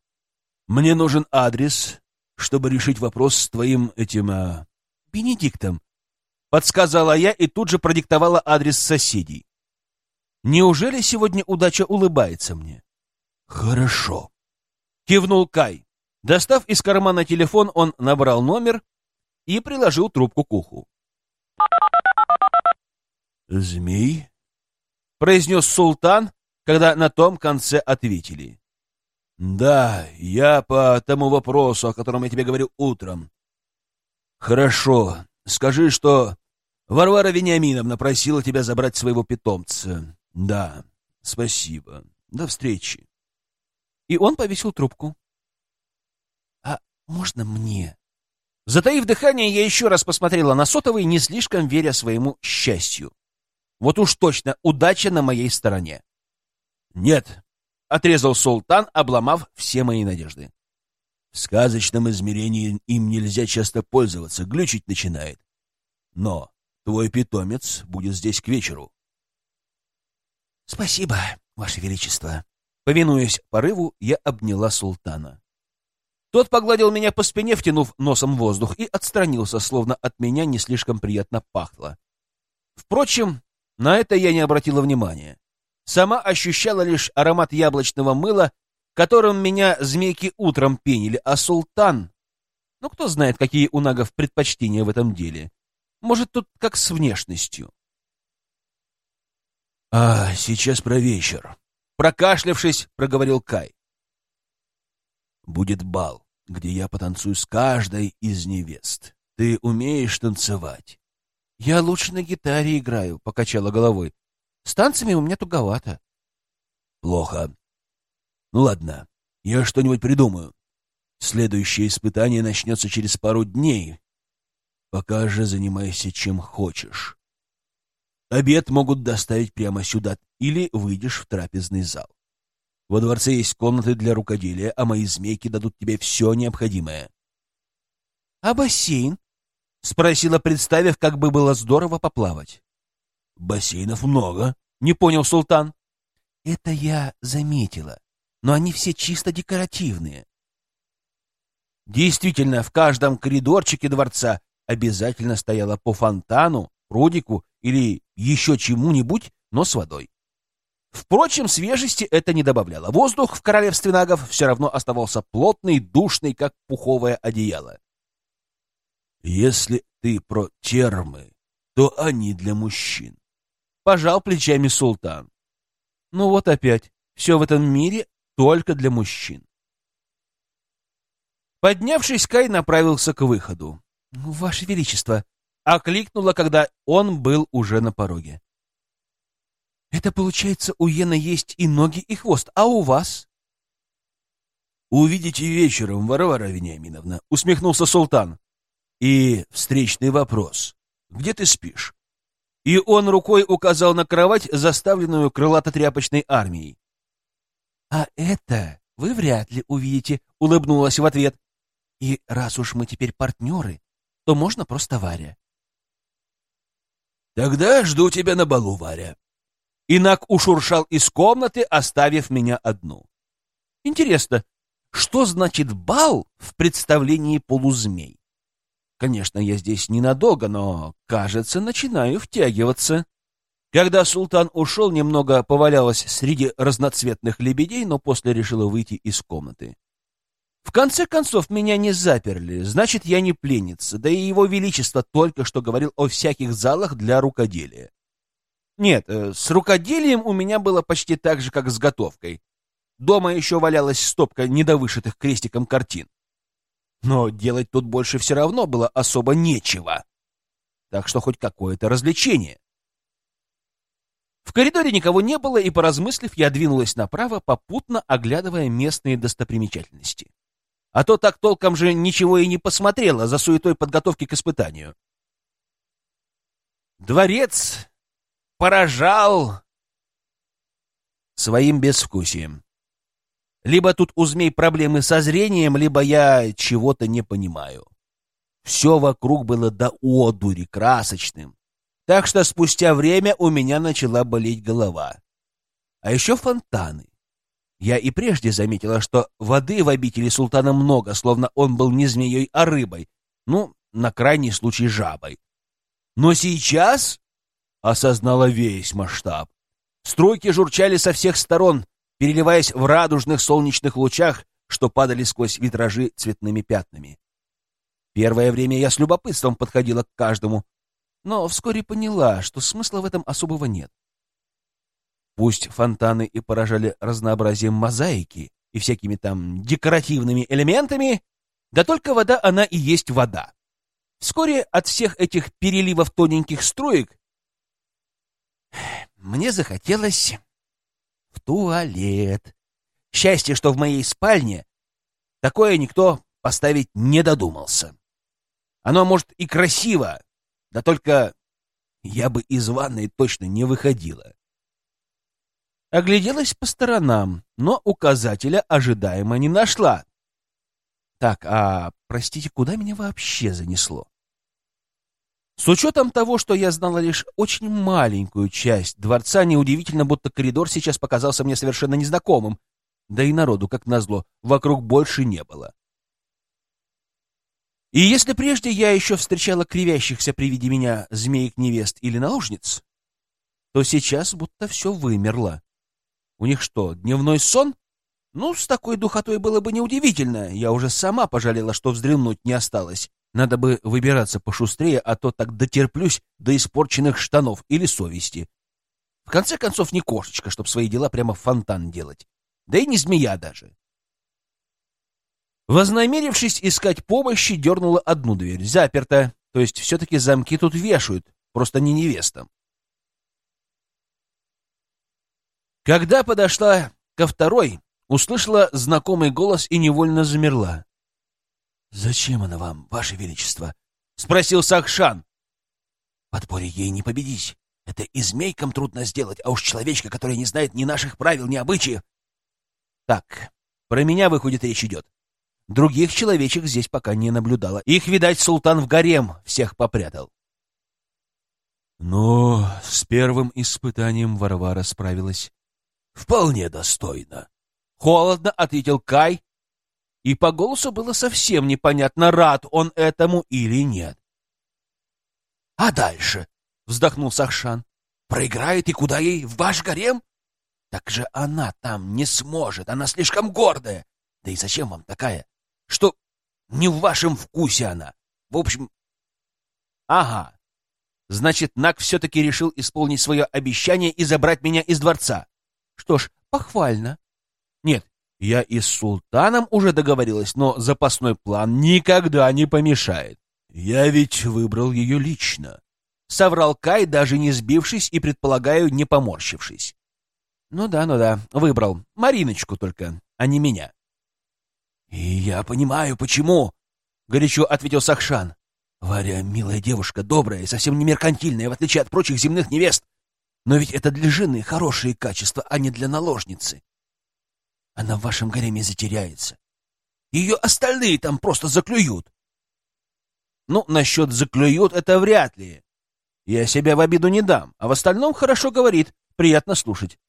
Мне нужен адрес, чтобы решить вопрос с твоим этим... А... Бенедиктом. Подсказала я и тут же продиктовала адрес соседей. Неужели сегодня удача улыбается мне? Хорошо. Кивнул Кай. Достав из кармана телефон, он набрал номер и приложил трубку к уху. «Змей?» — произнес султан, когда на том конце ответили. «Да, я по тому вопросу, о котором я тебе говорил утром». «Хорошо. Скажи, что Варвара Вениаминовна просила тебя забрать своего питомца. Да, спасибо. До встречи». И он повесил трубку. «А можно мне?» Затаив дыхание, я еще раз посмотрела на сотовый, не слишком веря своему счастью. Вот уж точно удача на моей стороне. Нет, отрезал султан, обломав все мои надежды. В сказочном измерении им нельзя часто пользоваться, глючить начинает. Но твой питомец будет здесь к вечеру. Спасибо, ваше величество. Повинуясь порыву, я обняла султана. Тот погладил меня по спине, втянув носом воздух, и отстранился, словно от меня не слишком приятно пахло. Впрочем, на это я не обратила внимания. Сама ощущала лишь аромат яблочного мыла, которым меня змейки утром пенили, а султан... Ну, кто знает, какие у нагов предпочтения в этом деле. Может, тут как с внешностью. — А, сейчас про вечер. Прокашлявшись, проговорил Кай. — Будет бал, где я потанцую с каждой из невест. Ты умеешь танцевать? — Я лучше на гитаре играю, — покачала головой. — С танцами у меня туговато. — Плохо. Ну ладно, я что-нибудь придумаю. Следующее испытание начнется через пару дней. Пока же занимайся чем хочешь. Обед могут доставить прямо сюда или выйдешь в трапезный зал. Во дворце есть комнаты для рукоделия, а мои змейки дадут тебе все необходимое. — А бассейн? — спросила, представив, как бы было здорово поплавать. — Бассейнов много, — не понял султан. — Это я заметила, но они все чисто декоративные. Действительно, в каждом коридорчике дворца обязательно стояло по фонтану, прудику или еще чему-нибудь, но с водой. Впрочем, свежести это не добавляло. Воздух в королевстве нагов все равно оставался плотный, душный, как пуховое одеяло. Если ты про термы, то они для мужчин. Пожал плечами султан. Ну вот опять, все в этом мире только для мужчин. Поднявшись, Кай направился к выходу. «Ваше Величество!» — окликнула, когда он был уже на пороге. «Это, получается, у Йена есть и ноги, и хвост, а у вас?» «Увидите вечером, Варвара Вениаминовна», — усмехнулся султан. «И встречный вопрос. Где ты спишь?» И он рукой указал на кровать, заставленную крылато-тряпочной армией. «А это вы вряд ли увидите», — улыбнулась в ответ. «И раз уж мы теперь партнеры, то можно просто Варя». «Тогда жду тебя на балу, Варя». Инак ушуршал из комнаты, оставив меня одну. Интересно, что значит бал в представлении полузмей? Конечно, я здесь ненадолго, но, кажется, начинаю втягиваться. Когда султан ушел, немного повалялась среди разноцветных лебедей, но после решила выйти из комнаты. В конце концов, меня не заперли, значит, я не пленница, да и его величество только что говорил о всяких залах для рукоделия. Нет, э, с рукоделием у меня было почти так же, как с готовкой. Дома еще валялась стопка недовышитых крестиком картин. Но делать тут больше все равно было особо нечего. Так что хоть какое-то развлечение. В коридоре никого не было, и, поразмыслив, я двинулась направо, попутно оглядывая местные достопримечательности. А то так толком же ничего и не посмотрела за суетой подготовки к испытанию. Дворец поражал своим безвкусием. Либо тут у змей проблемы со зрением, либо я чего-то не понимаю. Все вокруг было до одури красочным, так что спустя время у меня начала болеть голова. А еще фонтаны. Я и прежде заметила, что воды в обители султана много, словно он был не змеей, а рыбой. Ну, на крайний случай жабой. Но сейчас осознала весь масштаб. Струйки журчали со всех сторон, переливаясь в радужных солнечных лучах, что падали сквозь витражи цветными пятнами. Первое время я с любопытством подходила к каждому, но вскоре поняла, что смысла в этом особого нет. Пусть фонтаны и поражали разнообразием мозаики и всякими там декоративными элементами, да только вода она и есть вода. Вскоре от всех этих переливов тоненьких строек мне захотелось туалет. Счастье, что в моей спальне такое никто поставить не додумался. Оно, может, и красиво, да только я бы из ванной точно не выходила. Огляделась по сторонам, но указателя ожидаемо не нашла. Так, а, простите, куда меня вообще занесло? С учетом того, что я знала лишь очень маленькую часть дворца, неудивительно, будто коридор сейчас показался мне совершенно незнакомым, да и народу, как назло, вокруг больше не было. И если прежде я еще встречала кривящихся при виде меня змеек-невест или наложниц, то сейчас будто все вымерло. У них что, дневной сон? Ну, с такой духотой было бы неудивительно. Я уже сама пожалела, что вздремнуть не осталось. Надо бы выбираться пошустрее, а то так дотерплюсь до испорченных штанов или совести. В конце концов, не кошечка, чтобы свои дела прямо в фонтан делать. Да и не змея даже. Вознамерившись искать помощи, дернула одну дверь. Заперта. То есть все-таки замки тут вешают, просто не невестам. Когда подошла ко второй, услышала знакомый голос и невольно замерла. «Зачем она вам, ваше величество?» — спросил Сахшан. «Подпоре ей не победить. Это и змейкам трудно сделать, а уж человечка, который не знает ни наших правил, ни обычаев». «Так, про меня, выходит, речь идет. Других человечек здесь пока не наблюдала. Их, видать, султан в гарем всех попрятал. Но с первым испытанием Варвара справилась вполне достойно. Холодно ответил Кай, и по голосу было совсем непонятно, рад он этому или нет. — А дальше? — вздохнул Сахшан. — Проиграет и куда ей? В ваш гарем? Так же она там не сможет, она слишком гордая. Да и зачем вам такая? что не в вашем вкусе она. В общем... Ага. Значит, Нак все-таки решил исполнить свое обещание и забрать меня из дворца. Что ж, похвально. Нет, я и с султаном уже договорилась, но запасной план никогда не помешает. Я ведь выбрал ее лично. Соврал Кай, даже не сбившись и, предполагаю, не поморщившись. Ну да, ну да, выбрал. Мариночку только, а не меня. «И я понимаю, почему», — горячо ответил Сахшан. «Варя — милая девушка, добрая совсем не меркантильная, в отличие от прочих земных невест. Но ведь это для жены хорошие качества, а не для наложницы. Она в вашем гареме затеряется. Ее остальные там просто заклюют». «Ну, насчет заклюют — это вряд ли. Я себя в обиду не дам, а в остальном хорошо говорит, приятно слушать».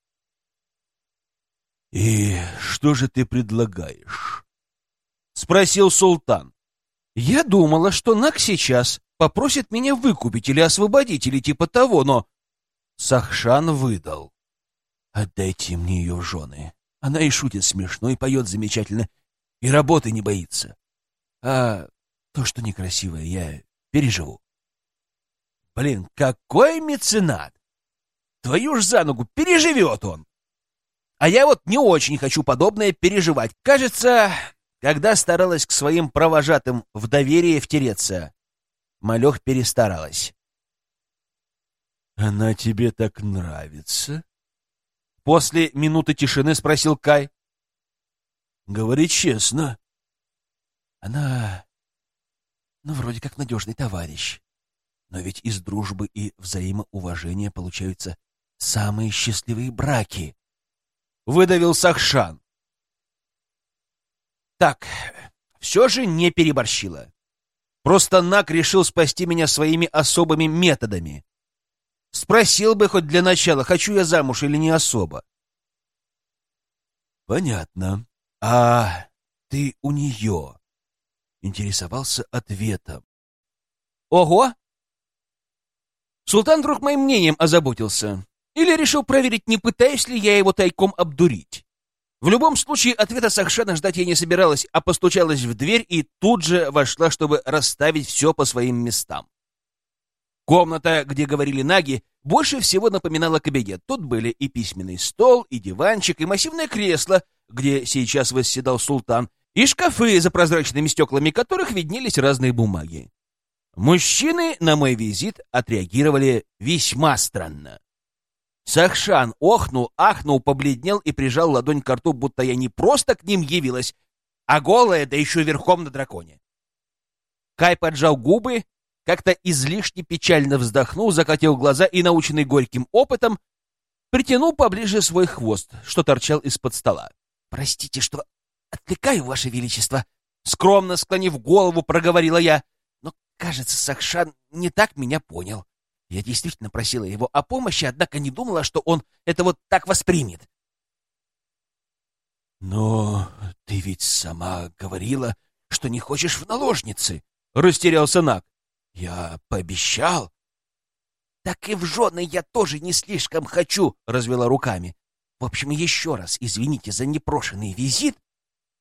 «И что же ты предлагаешь?» — спросил султан. Я думала, что Нак сейчас попросит меня выкупить или освободить, или типа того, но... Сахшан выдал. «Отдайте мне ее в жены. Она и шутит смешно, и поет замечательно, и работы не боится. А то, что некрасивое, я переживу». Блин, какой меценат! Твою ж за ногу, переживет он! А я вот не очень хочу подобное переживать. Кажется, когда старалась к своим провожатым в доверие втереться, Малех перестаралась. «Она тебе так нравится?» После минуты тишины спросил Кай. «Говори честно». «Она... ну, вроде как надежный товарищ. Но ведь из дружбы и взаимоуважения получаются самые счастливые браки», — выдавил Сахшан. Так, все же не переборщила. Просто Нак решил спасти меня своими особыми методами. Спросил бы хоть для начала, хочу я замуж или не особо. Понятно. А ты у нее интересовался ответом. Ого! Султан вдруг моим мнением озаботился. Или решил проверить, не пытаюсь ли я его тайком обдурить. В любом случае, ответа Сахшана ждать я не собиралась, а постучалась в дверь и тут же вошла, чтобы расставить все по своим местам. Комната, где говорили наги, больше всего напоминала кабинет. Тут были и письменный стол, и диванчик, и массивное кресло, где сейчас восседал султан, и шкафы, за прозрачными стеклами которых виднелись разные бумаги. Мужчины на мой визит отреагировали весьма странно. Сахшан охнул, ахнул, побледнел и прижал ладонь к рту, будто я не просто к ним явилась, а голая, да еще верхом на драконе. Кай поджал губы, как-то излишне печально вздохнул, закатил глаза и, наученный горьким опытом, притянул поближе свой хвост, что торчал из-под стола. «Простите, что отвлекаю, Ваше Величество!» Скромно склонив голову, проговорила я. Но, кажется, Сахшан не так меня понял. Я действительно просила его о помощи, однако не думала, что он это вот так воспримет. «Но ты ведь сама говорила, что не хочешь в наложницы», — растерялся Нак. «Я пообещал». «Так и в жены я тоже не слишком хочу», — развела руками. В общем, еще раз извините за непрошенный визит.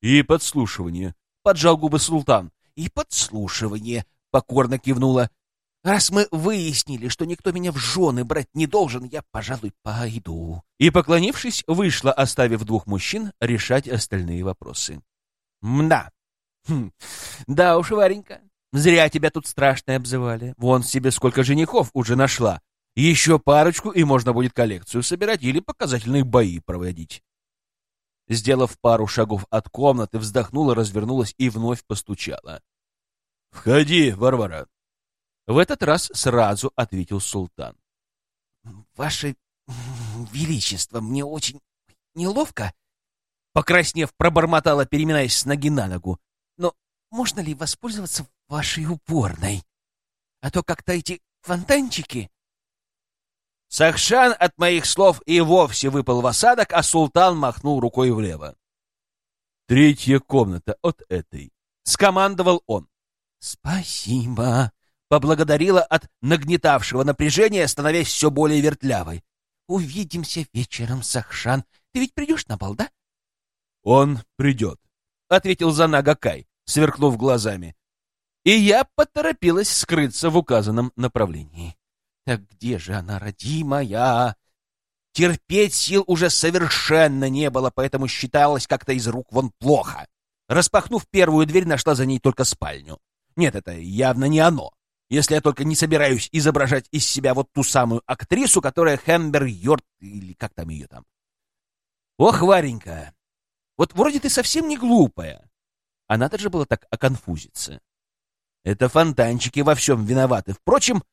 И подслушивание. Поджал губы султан. И подслушивание, покорно кивнула. Раз мы выяснили, что никто меня в жены брать не должен, я, пожалуй, пойду. И, поклонившись, вышла, оставив двух мужчин решать остальные вопросы. Мда. Хм. Да уж, Варенька, зря тебя тут страшно обзывали. Вон себе сколько женихов уже нашла. Еще парочку, и можно будет коллекцию собирать или показательные бои проводить. Сделав пару шагов от комнаты, вздохнула, развернулась и вновь постучала. — Входи, Варвара. В этот раз сразу ответил султан. — Ваше Величество, мне очень неловко. Покраснев, пробормотала, переминаясь с ноги на ногу. Но можно ли воспользоваться вашей уборной? А то как-то эти фонтанчики... Сахшан от моих слов и вовсе выпал в осадок, а султан махнул рукой влево. «Третья комната от этой», — скомандовал он. «Спасибо», — поблагодарила от нагнетавшего напряжения, становясь все более вертлявой. «Увидимся вечером, Сахшан. Ты ведь придешь на бал, да?» «Он придет», — ответил Занага Кай, сверкнув глазами. И я поторопилась скрыться в указанном направлении. Так где же она, родимая? Терпеть сил уже совершенно не было, поэтому считалось как-то из рук вон плохо. Распахнув первую дверь, нашла за ней только спальню. Нет, это явно не оно. Если я только не собираюсь изображать из себя вот ту самую актрису, которая Хэмбер Йорт, или как там ее там. Ох, Варенька, вот вроде ты совсем не глупая. А надо же было так оконфузиться. Это фонтанчики во всем виноваты. Впрочем,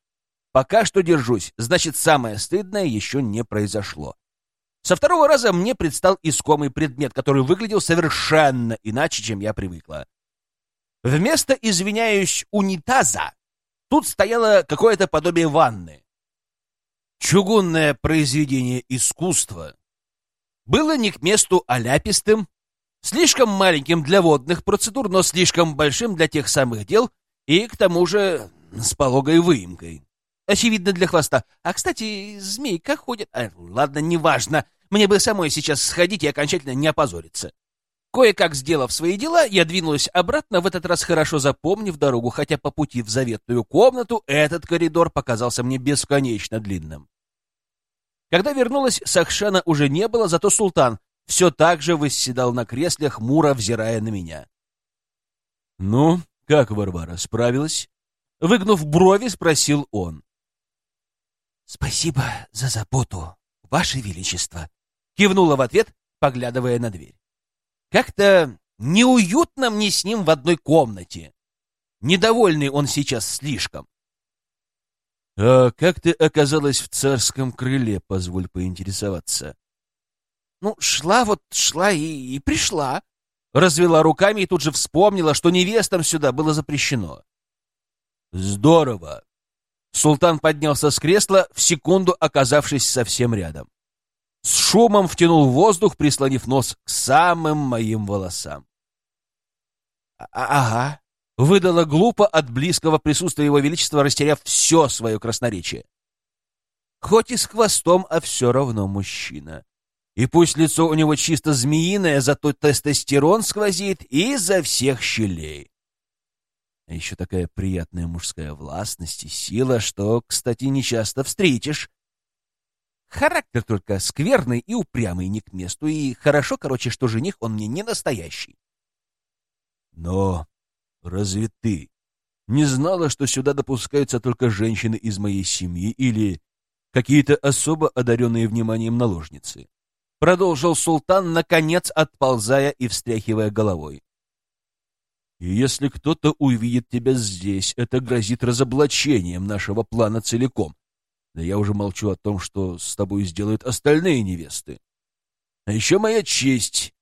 Пока что держусь, значит, самое стыдное еще не произошло. Со второго раза мне предстал искомый предмет, который выглядел совершенно иначе, чем я привыкла. Вместо, извиняюсь, унитаза, тут стояло какое-то подобие ванны. Чугунное произведение искусства было не к месту аляпистым, слишком маленьким для водных процедур, но слишком большим для тех самых дел и, к тому же, с пологой выемкой. Очевидно, для хвоста. А, кстати, змейка ходит... А, ладно, неважно. Мне бы самой сейчас сходить и окончательно не опозориться. Кое-как сделав свои дела, я двинулась обратно, в этот раз хорошо запомнив дорогу, хотя по пути в заветную комнату этот коридор показался мне бесконечно длинным. Когда вернулась, Сахшана уже не было, зато султан все так же восседал на кресле, хмуро взирая на меня. — Ну, как Варвара, справилась? Выгнув брови, спросил он. «Спасибо за заботу, Ваше Величество!» — кивнула в ответ, поглядывая на дверь. «Как-то неуютно мне с ним в одной комнате. Недовольный он сейчас слишком». «А как ты оказалась в царском крыле, позволь поинтересоваться?» «Ну, шла вот, шла и, и пришла». Развела руками и тут же вспомнила, что невестам сюда было запрещено. «Здорово!» Султан поднялся с кресла, в секунду оказавшись совсем рядом. С шумом втянул воздух, прислонив нос к самым моим волосам. А, а «Ага», — выдала глупо от близкого присутствия его величества, растеряв все свое красноречие. Хоть и с хвостом, а все равно мужчина. И пусть лицо у него чисто змеиное, зато тестостерон сквозит изо всех щелей. А еще такая приятная мужская властность и сила, что, кстати, нечасто встретишь. Характер только скверный и упрямый не к месту, и хорошо, короче, что жених он мне не настоящий. Но разве ты не знала, что сюда допускаются только женщины из моей семьи или какие-то особо одаренные вниманием наложницы? Продолжил султан, наконец отползая и встряхивая головой. И если кто-то увидит тебя здесь, это грозит разоблачением нашего плана целиком. Да я уже молчу о том, что с тобой сделают остальные невесты. А еще моя честь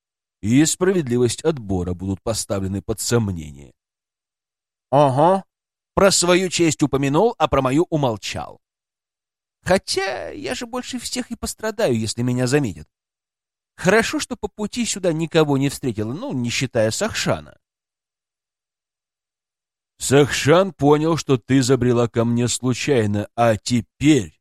и справедливость отбора будут поставлены под сомнение. Ага. Про свою честь упомянул, а про мою умолчал. Хотя я же больше всех и пострадаю, если меня заметят. Хорошо, что по пути сюда никого не встретила, ну, не считая Сахшана. Сахшан понял, что ты забрела ко мне случайно, а теперь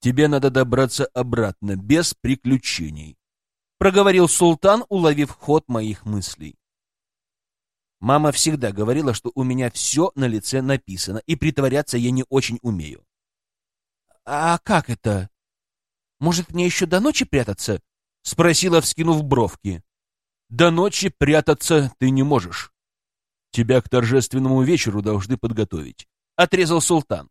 Тебе надо добраться обратно, без приключений, — проговорил султан, уловив ход моих мыслей. Мама всегда говорила, что у меня все на лице написано, и притворяться я не очень умею. — А как это? Может, мне еще до ночи прятаться? — спросила, вскинув бровки. — До ночи прятаться ты не можешь. Тебя к торжественному вечеру должны подготовить, — отрезал султан.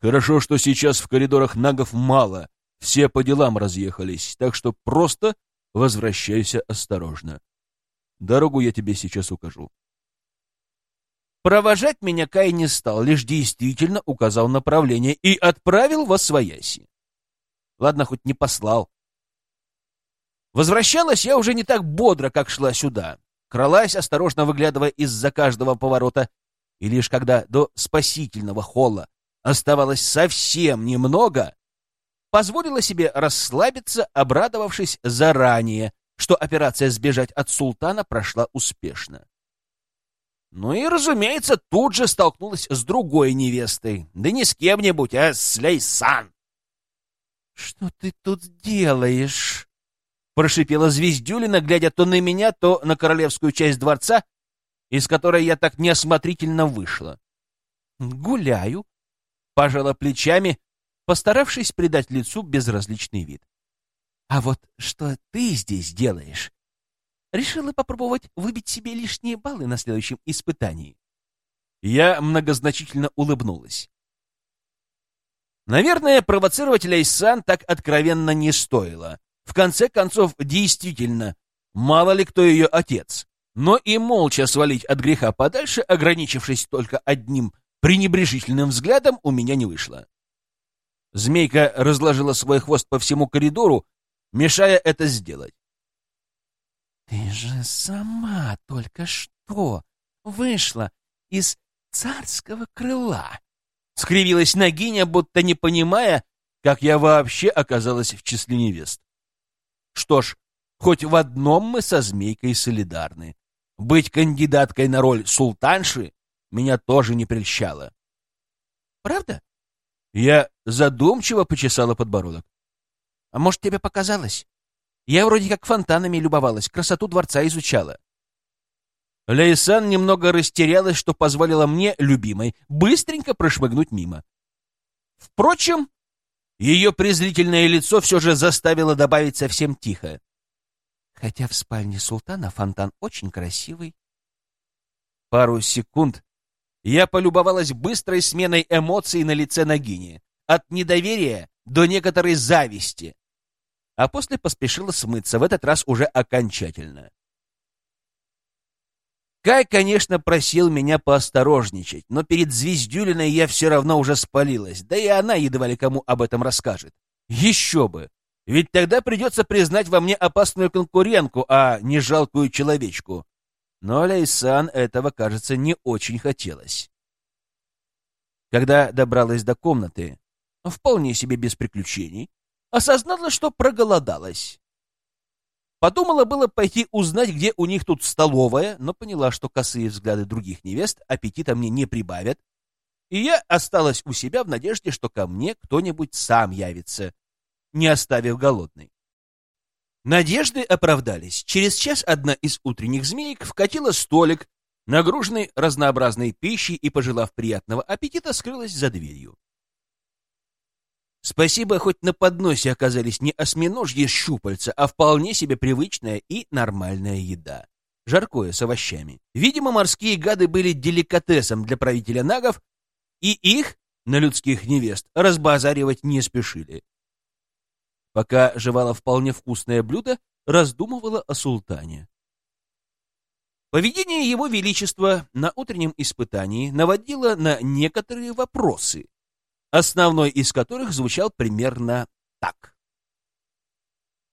Хорошо, что сейчас в коридорах нагов мало, все по делам разъехались, так что просто возвращайся осторожно. Дорогу я тебе сейчас укажу. Провожать меня Кай не стал, лишь действительно указал направление и отправил во свояси. Ладно, хоть не послал. Возвращалась я уже не так бодро, как шла сюда. Кралась, осторожно выглядывая из-за каждого поворота, и лишь когда до спасительного холла оставалось совсем немного, позволила себе расслабиться, обрадовавшись заранее, что операция «Сбежать от султана» прошла успешно. Ну и, разумеется, тут же столкнулась с другой невестой. Да не с кем-нибудь, а с Лейсан. «Что ты тут делаешь?» — прошипела Звездюлина, глядя то на меня, то на королевскую часть дворца, из которой я так неосмотрительно вышла. «Гуляю», пожала плечами, постаравшись придать лицу безразличный вид. «А вот что ты здесь делаешь?» Решила попробовать выбить себе лишние баллы на следующем испытании. Я многозначительно улыбнулась. Наверное, провоцировать Лейсан так откровенно не стоило. В конце концов, действительно, мало ли кто ее отец. Но и молча свалить от греха подальше, ограничившись только одним пренебрежительным взглядом у меня не вышло. Змейка разложила свой хвост по всему коридору, мешая это сделать. «Ты же сама только что вышла из царского крыла!» — скривилась Нагиня, будто не понимая, как я вообще оказалась в числе невест. Что ж, хоть в одном мы со Змейкой солидарны. Быть кандидаткой на роль султанши меня тоже не прельщало. «Правда?» Я задумчиво почесала подбородок. «А может, тебе показалось? Я вроде как фонтанами любовалась, красоту дворца изучала». Лейсан немного растерялась, что позволило мне, любимой, быстренько прошмыгнуть мимо. Впрочем, ее презрительное лицо все же заставило добавить совсем тихо. Хотя в спальне султана фонтан очень красивый. Пару секунд я полюбовалась быстрой сменой эмоций на лице Нагини, от недоверия до некоторой зависти, а после поспешила смыться, в этот раз уже окончательно. Кай, конечно, просил меня поосторожничать, но перед Звездюлиной я все равно уже спалилась, да и она едва ли кому об этом расскажет. Еще бы! Ведь тогда придется признать во мне опасную конкурентку, а не жалкую человечку но Лейсан этого, кажется, не очень хотелось. Когда добралась до комнаты, вполне себе без приключений, осознала, что проголодалась. Подумала было пойти узнать, где у них тут столовая, но поняла, что косые взгляды других невест аппетита мне не прибавят, и я осталась у себя в надежде, что ко мне кто-нибудь сам явится, не оставив голодной. Надежды оправдались. Через час одна из утренних змеек вкатила столик, нагруженный разнообразной пищей и, пожелав приятного аппетита, скрылась за дверью. Спасибо, хоть на подносе оказались не осьминожьи щупальца, а вполне себе привычная и нормальная еда. Жаркое с овощами. Видимо, морские гады были деликатесом для правителя нагов, и их, на людских невест, разбазаривать не спешили. Пока жевала вполне вкусное блюдо, раздумывала о султане. Поведение его величества на утреннем испытании наводило на некоторые вопросы, основной из которых звучал примерно так.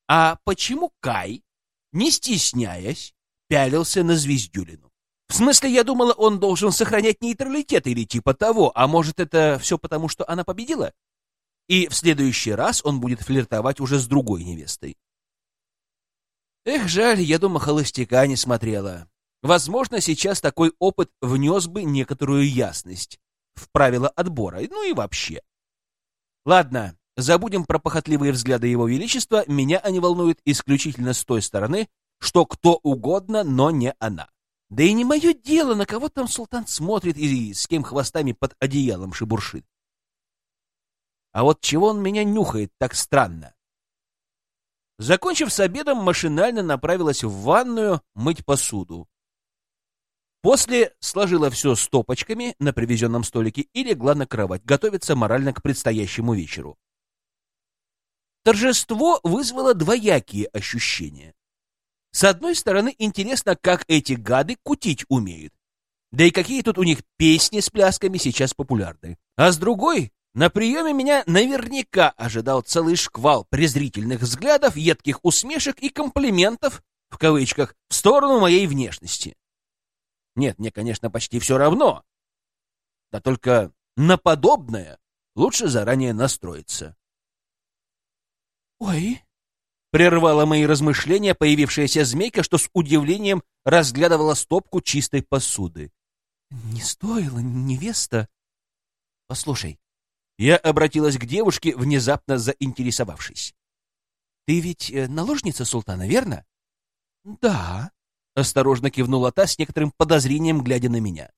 А почему Кай, не стесняясь, пялился на Звездюлину? В смысле, я думала, он должен сохранять нейтралитет или типа того, а может, это все потому, что она победила? и в следующий раз он будет флиртовать уже с другой невестой. Эх, жаль, я дома холостяка не смотрела. Возможно, сейчас такой опыт внес бы некоторую ясность в правила отбора, ну и вообще. Ладно, забудем про похотливые взгляды его величества, меня они волнуют исключительно с той стороны, что кто угодно, но не она. Да и не мое дело, на кого там султан смотрит и с кем хвостами под одеялом шебуршит. А вот чего он меня нюхает так странно? Закончив с обедом, машинально направилась в ванную мыть посуду. После сложила все стопочками на привезенном столике и легла на кровать, готовиться морально к предстоящему вечеру. Торжество вызвало двоякие ощущения. С одной стороны, интересно, как эти гады кутить умеют. Да и какие тут у них песни с плясками сейчас популярны. А с другой, на приеме меня наверняка ожидал целый шквал презрительных взглядов, едких усмешек и комплиментов, в кавычках, в сторону моей внешности. Нет, мне, конечно, почти все равно. Да только на подобное лучше заранее настроиться. «Ой!» — прервала мои размышления появившаяся змейка, что с удивлением разглядывала стопку чистой посуды. «Не стоило, невеста!» «Послушай, я обратилась к девушке, внезапно заинтересовавшись. «Ты ведь э, наложница султана, верно?» «Да», — осторожно кивнула та с некоторым подозрением, глядя на меня.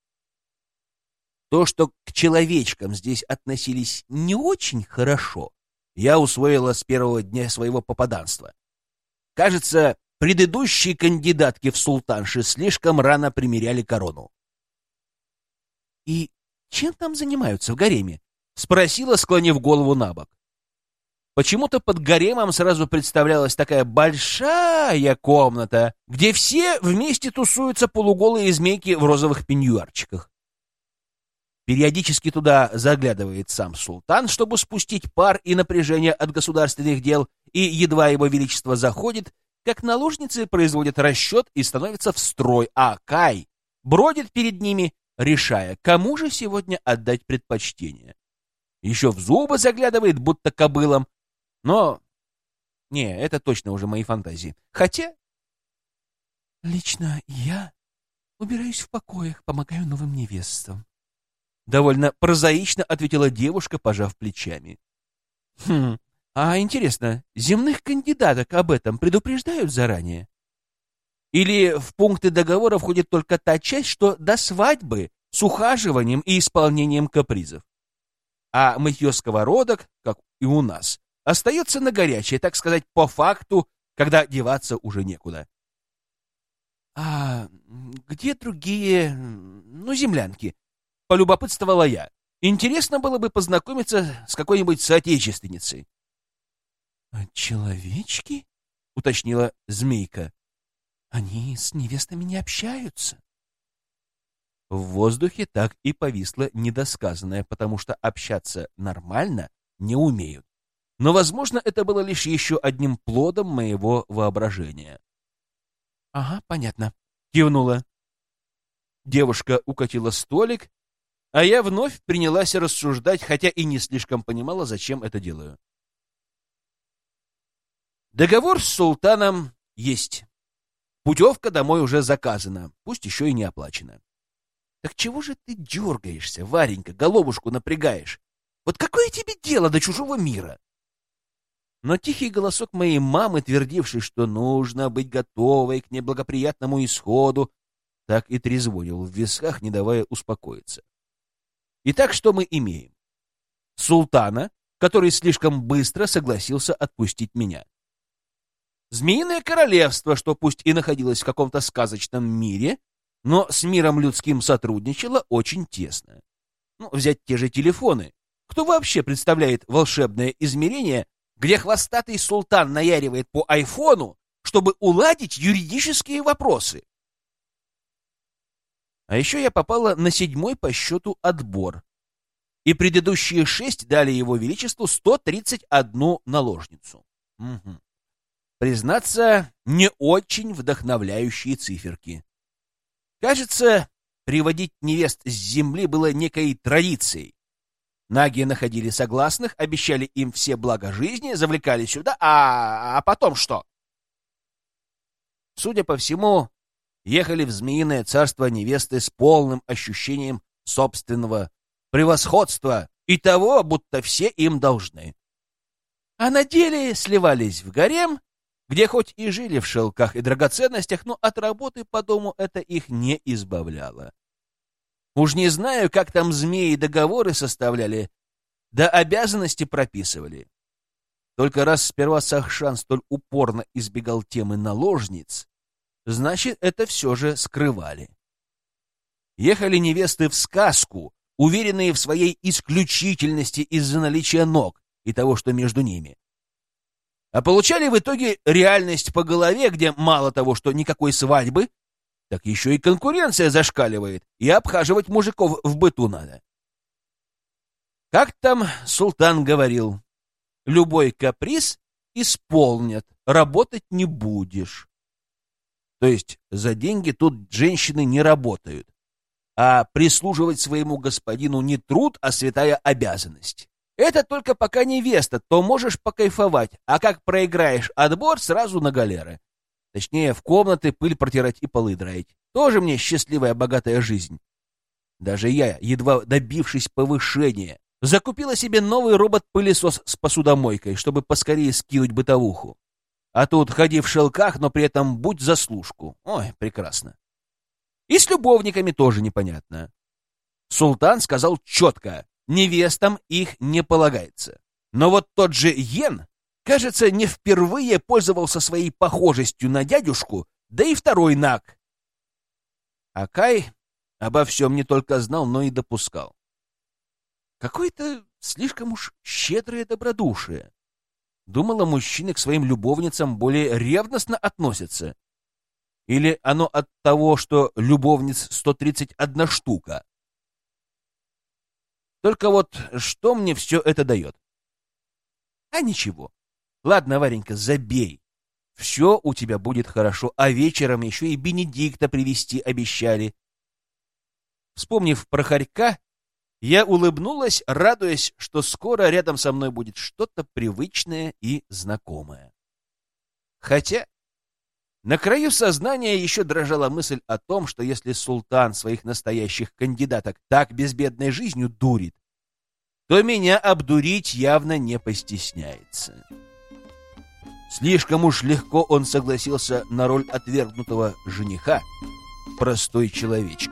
То, что к человечкам здесь относились не очень хорошо, я усвоила с первого дня своего попаданства. Кажется, предыдущие кандидатки в султанши слишком рано примеряли корону. «И чем там занимаются в гареме?» — спросила, склонив голову на бок. Почему-то под гаремом сразу представлялась такая большая комната, где все вместе тусуются полуголые змейки в розовых пеньюарчиках. Периодически туда заглядывает сам султан, чтобы спустить пар и напряжение от государственных дел, и едва его величество заходит, как наложницы производят расчет и становятся в строй, а Кай бродит перед ними, решая, кому же сегодня отдать предпочтение еще в зубы заглядывает, будто кобылам. Но... Не, это точно уже мои фантазии. Хотя... Лично я убираюсь в покоях, помогаю новым невестам. Довольно прозаично ответила девушка, пожав плечами. Хм, а интересно, земных кандидаток об этом предупреждают заранее? Или в пункты договора входит только та часть, что до свадьбы с ухаживанием и исполнением капризов? а мытье сковородок, как и у нас, остается на горячее, так сказать, по факту, когда деваться уже некуда. — А где другие, ну, землянки? — полюбопытствовала я. Интересно было бы познакомиться с какой-нибудь соотечественницей. «А — Человечки? — уточнила змейка. — Они с невестами не общаются. В воздухе так и повисло недосказанное, потому что общаться нормально не умеют. Но, возможно, это было лишь еще одним плодом моего воображения. — Ага, понятно, — кивнула. Девушка укатила столик, а я вновь принялась рассуждать, хотя и не слишком понимала, зачем это делаю. Договор с султаном есть. Путевка домой уже заказана, пусть еще и не оплачена. Так чего же ты дергаешься, Варенька, головушку напрягаешь? Вот какое тебе дело до чужого мира? Но тихий голосок моей мамы, твердивший, что нужно быть готовой к неблагоприятному исходу, так и трезвонил в висках, не давая успокоиться. Итак, что мы имеем? Султана, который слишком быстро согласился отпустить меня. Змеиное королевство, что пусть и находилось в каком-то сказочном мире, но с миром людским сотрудничала очень тесно. Ну, взять те же телефоны. Кто вообще представляет волшебное измерение, где хвостатый султан наяривает по айфону, чтобы уладить юридические вопросы? А еще я попала на седьмой по счету отбор, и предыдущие шесть дали его величеству 131 наложницу. Угу. Признаться, не очень вдохновляющие циферки. Кажется, приводить невест с земли было некой традицией. Наги находили согласных, обещали им все блага жизни, завлекали сюда, а, а потом что? Судя по всему, ехали в Змеиное царство невесты с полным ощущением собственного превосходства и того, будто все им должны. А на деле сливались в гарем, где хоть и жили в шелках и драгоценностях, но от работы по дому это их не избавляло. Уж не знаю, как там змеи договоры составляли, да обязанности прописывали. Только раз сперва Сахшан столь упорно избегал темы наложниц, значит, это все же скрывали. Ехали невесты в сказку, уверенные в своей исключительности из-за наличия ног и того, что между ними. А получали в итоге реальность по голове, где мало того, что никакой свадьбы, так еще и конкуренция зашкаливает, и обхаживать мужиков в быту надо. Как там султан говорил, любой каприз исполнят, работать не будешь. То есть за деньги тут женщины не работают, а прислуживать своему господину не труд, а святая обязанность. Это только пока невеста, то можешь покайфовать, а как проиграешь отбор, сразу на галеры. Точнее, в комнаты пыль протирать и полы драить. Тоже мне счастливая богатая жизнь. Даже я, едва добившись повышения, закупила себе новый робот-пылесос с посудомойкой, чтобы поскорее скинуть бытовуху. А тут ходи в шелках, но при этом будь заслужку. Ой, прекрасно. И с любовниками тоже непонятно. Султан сказал четко, невестам их не полагается. Но вот тот же Йен, кажется, не впервые пользовался своей похожестью на дядюшку, да и второй Наг. А Кай обо всем не только знал, но и допускал. Какое-то слишком уж щедрое добродушие. Думала, мужчины к своим любовницам более ревностно относятся. Или оно от того, что любовниц 131 штука? Только вот что мне все это дает? А ничего. Ладно, Варенька, забей. Все у тебя будет хорошо, а вечером еще и Бенедикта привести обещали. Вспомнив про хорька, я улыбнулась, радуясь, что скоро рядом со мной будет что-то привычное и знакомое. Хотя на краю сознания еще дрожала мысль о том, что если султан своих настоящих кандидаток так безбедной жизнью дурит, то меня обдурить явно не постесняется. Слишком уж легко он согласился на роль отвергнутого жениха простой человечки.